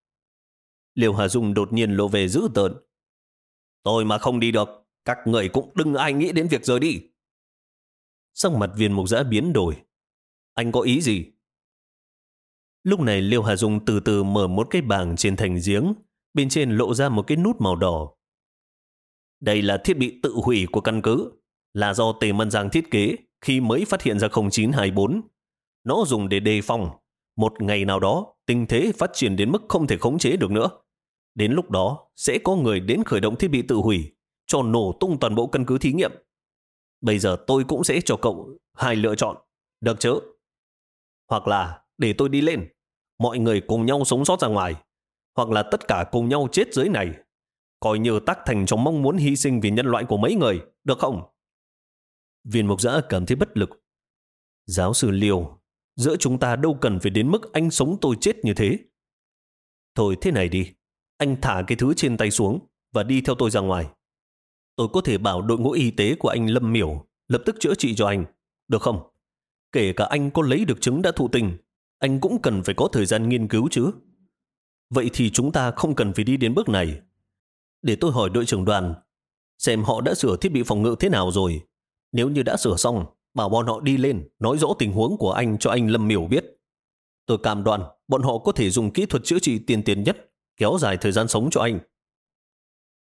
Liêu Hà Dung đột nhiên lộ về dữ tợn. Tôi mà không đi được, các người cũng đừng ai nghĩ đến việc rời đi. Sắc mặt viên mục giã biến đổi. Anh có ý gì? Lúc này Liêu Hà Dung từ từ mở một cái bảng trên thành giếng, bên trên lộ ra một cái nút màu đỏ. Đây là thiết bị tự hủy của căn cứ, là do Tề Mân Giang thiết kế khi mới phát hiện ra 0924. Nó dùng để đề phòng. Một ngày nào đó, tình thế phát triển đến mức không thể khống chế được nữa. Đến lúc đó, sẽ có người đến khởi động thiết bị tự hủy, cho nổ tung toàn bộ căn cứ thí nghiệm. Bây giờ tôi cũng sẽ cho cậu hai lựa chọn, được chứ? Hoặc là để tôi đi lên, mọi người cùng nhau sống sót ra ngoài, hoặc là tất cả cùng nhau chết dưới này, coi như tác thành trong mong muốn hy sinh vì nhân loại của mấy người, được không? Viên mục giã cảm thấy bất lực. Giáo sư Liêu, giữa chúng ta đâu cần phải đến mức anh sống tôi chết như thế. Thôi thế này đi, anh thả cái thứ trên tay xuống và đi theo tôi ra ngoài. Tôi có thể bảo đội ngũ y tế của anh Lâm Miểu lập tức chữa trị cho anh, được không? Kể cả anh có lấy được chứng đã thụ tình, anh cũng cần phải có thời gian nghiên cứu chứ. Vậy thì chúng ta không cần phải đi đến bước này. Để tôi hỏi đội trưởng đoàn, xem họ đã sửa thiết bị phòng ngự thế nào rồi. Nếu như đã sửa xong, bảo bọn họ đi lên, nói rõ tình huống của anh cho anh Lâm Miểu biết. Tôi cam đoan, bọn họ có thể dùng kỹ thuật chữa trị tiên tiến nhất, kéo dài thời gian sống cho anh.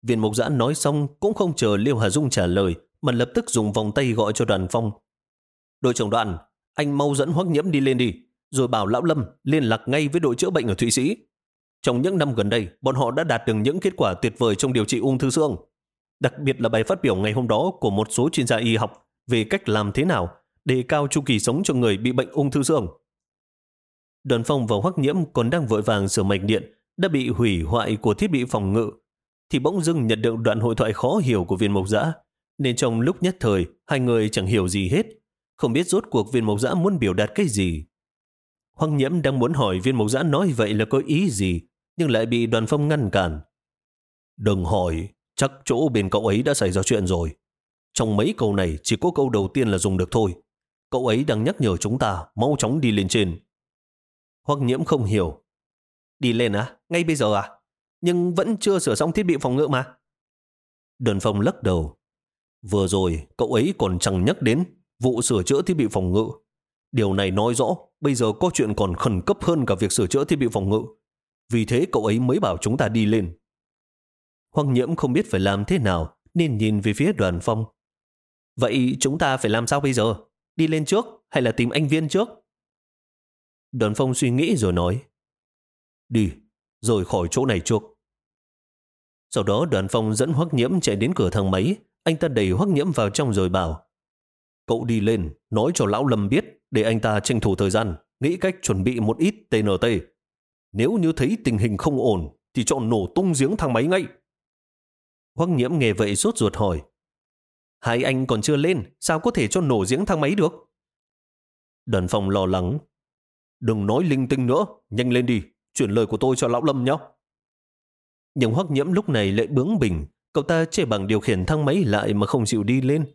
Viên mục giã nói xong cũng không chờ Liêu Hà Dung trả lời, mà lập tức dùng vòng tay gọi cho đoàn phong. Đội trưởng đoàn, anh mau dẫn hoắc nhiễm đi lên đi, rồi bảo Lão Lâm liên lạc ngay với đội chữa bệnh ở Thụy Sĩ. Trong những năm gần đây, bọn họ đã đạt được những kết quả tuyệt vời trong điều trị ung thư xương. Đặc biệt là bài phát biểu ngày hôm đó của một số chuyên gia y học về cách làm thế nào để cao chu kỳ sống cho người bị bệnh ung thư xương. Đoàn phong và hoắc nhiễm còn đang vội vàng sửa mạch điện đã bị hủy hoại của thiết bị phòng ngự thì bỗng dưng nhận được đoạn hội thoại khó hiểu của viên mộc giã nên trong lúc nhất thời hai người chẳng hiểu gì hết không biết rốt cuộc viên mộc giã muốn biểu đạt cái gì. Hoắc nhiễm đang muốn hỏi viên mộc giã nói vậy là có ý gì nhưng lại bị đoàn phong ngăn cản. Đừng hỏi, chắc chỗ bên cậu ấy đã xảy ra chuyện rồi. Trong mấy câu này chỉ có câu đầu tiên là dùng được thôi. Cậu ấy đang nhắc nhở chúng ta mau chóng đi lên trên. Hoặc nhiễm không hiểu. Đi lên à? Ngay bây giờ à? Nhưng vẫn chưa sửa xong thiết bị phòng ngự mà. Đơn phong lắc đầu. Vừa rồi cậu ấy còn chẳng nhắc đến vụ sửa chữa thiết bị phòng ngự. Điều này nói rõ bây giờ có chuyện còn khẩn cấp hơn cả việc sửa chữa thiết bị phòng ngự. Vì thế cậu ấy mới bảo chúng ta đi lên. Hoàng nhiễm không biết phải làm thế nào nên nhìn về phía đoàn phong. Vậy chúng ta phải làm sao bây giờ? Đi lên trước hay là tìm anh viên trước? Đoàn phong suy nghĩ rồi nói. Đi, rồi khỏi chỗ này trước. Sau đó đoàn phong dẫn hoắc nhiễm chạy đến cửa thang máy. Anh ta đẩy hoắc nhiễm vào trong rồi bảo. Cậu đi lên, nói cho lão Lâm biết để anh ta tranh thủ thời gian, nghĩ cách chuẩn bị một ít TNT. Nếu như thấy tình hình không ổn, thì chọn nổ tung giếng thang máy ngay. Hoắc nhiễm nghe vậy sốt ruột hỏi. Hai anh còn chưa lên, sao có thể cho nổ giếng thang máy được? Đoàn phòng lo lắng. Đừng nói linh tinh nữa, nhanh lên đi, chuyển lời của tôi cho lão Lâm nhé. Nhưng Hoắc nhiễm lúc này lại bướng bỉnh, cậu ta chê bằng điều khiển thang máy lại mà không chịu đi lên.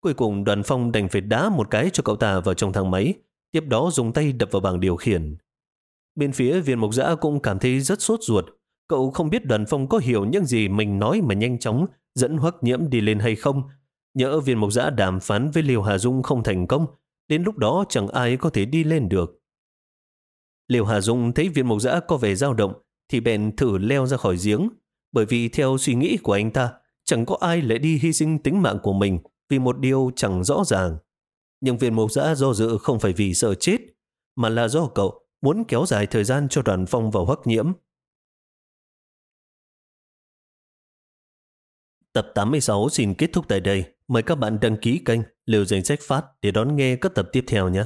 Cuối cùng đoàn phong đành phải đá một cái cho cậu ta vào trong thang máy, tiếp đó dùng tay đập vào bảng điều khiển. Bên phía viên mục giã cũng cảm thấy rất sốt ruột. Cậu không biết đoàn phong có hiểu những gì mình nói mà nhanh chóng dẫn hoắc nhiễm đi lên hay không. Nhỡ viên mục giã đàm phán với liều Hà Dung không thành công, đến lúc đó chẳng ai có thể đi lên được. liều Hà Dung thấy viên mục giã có vẻ dao động, thì bèn thử leo ra khỏi giếng, bởi vì theo suy nghĩ của anh ta, chẳng có ai lại đi hy sinh tính mạng của mình vì một điều chẳng rõ ràng. Nhưng viên mục giã do dự không phải vì sợ chết, mà là do cậu muốn kéo dài thời gian cho đoàn phong vào hắc nhiễm. Tập 86 xin kết thúc tại đây. Mời các bạn đăng ký kênh Liều Danh Sách Phát để đón nghe các tập tiếp theo nhé.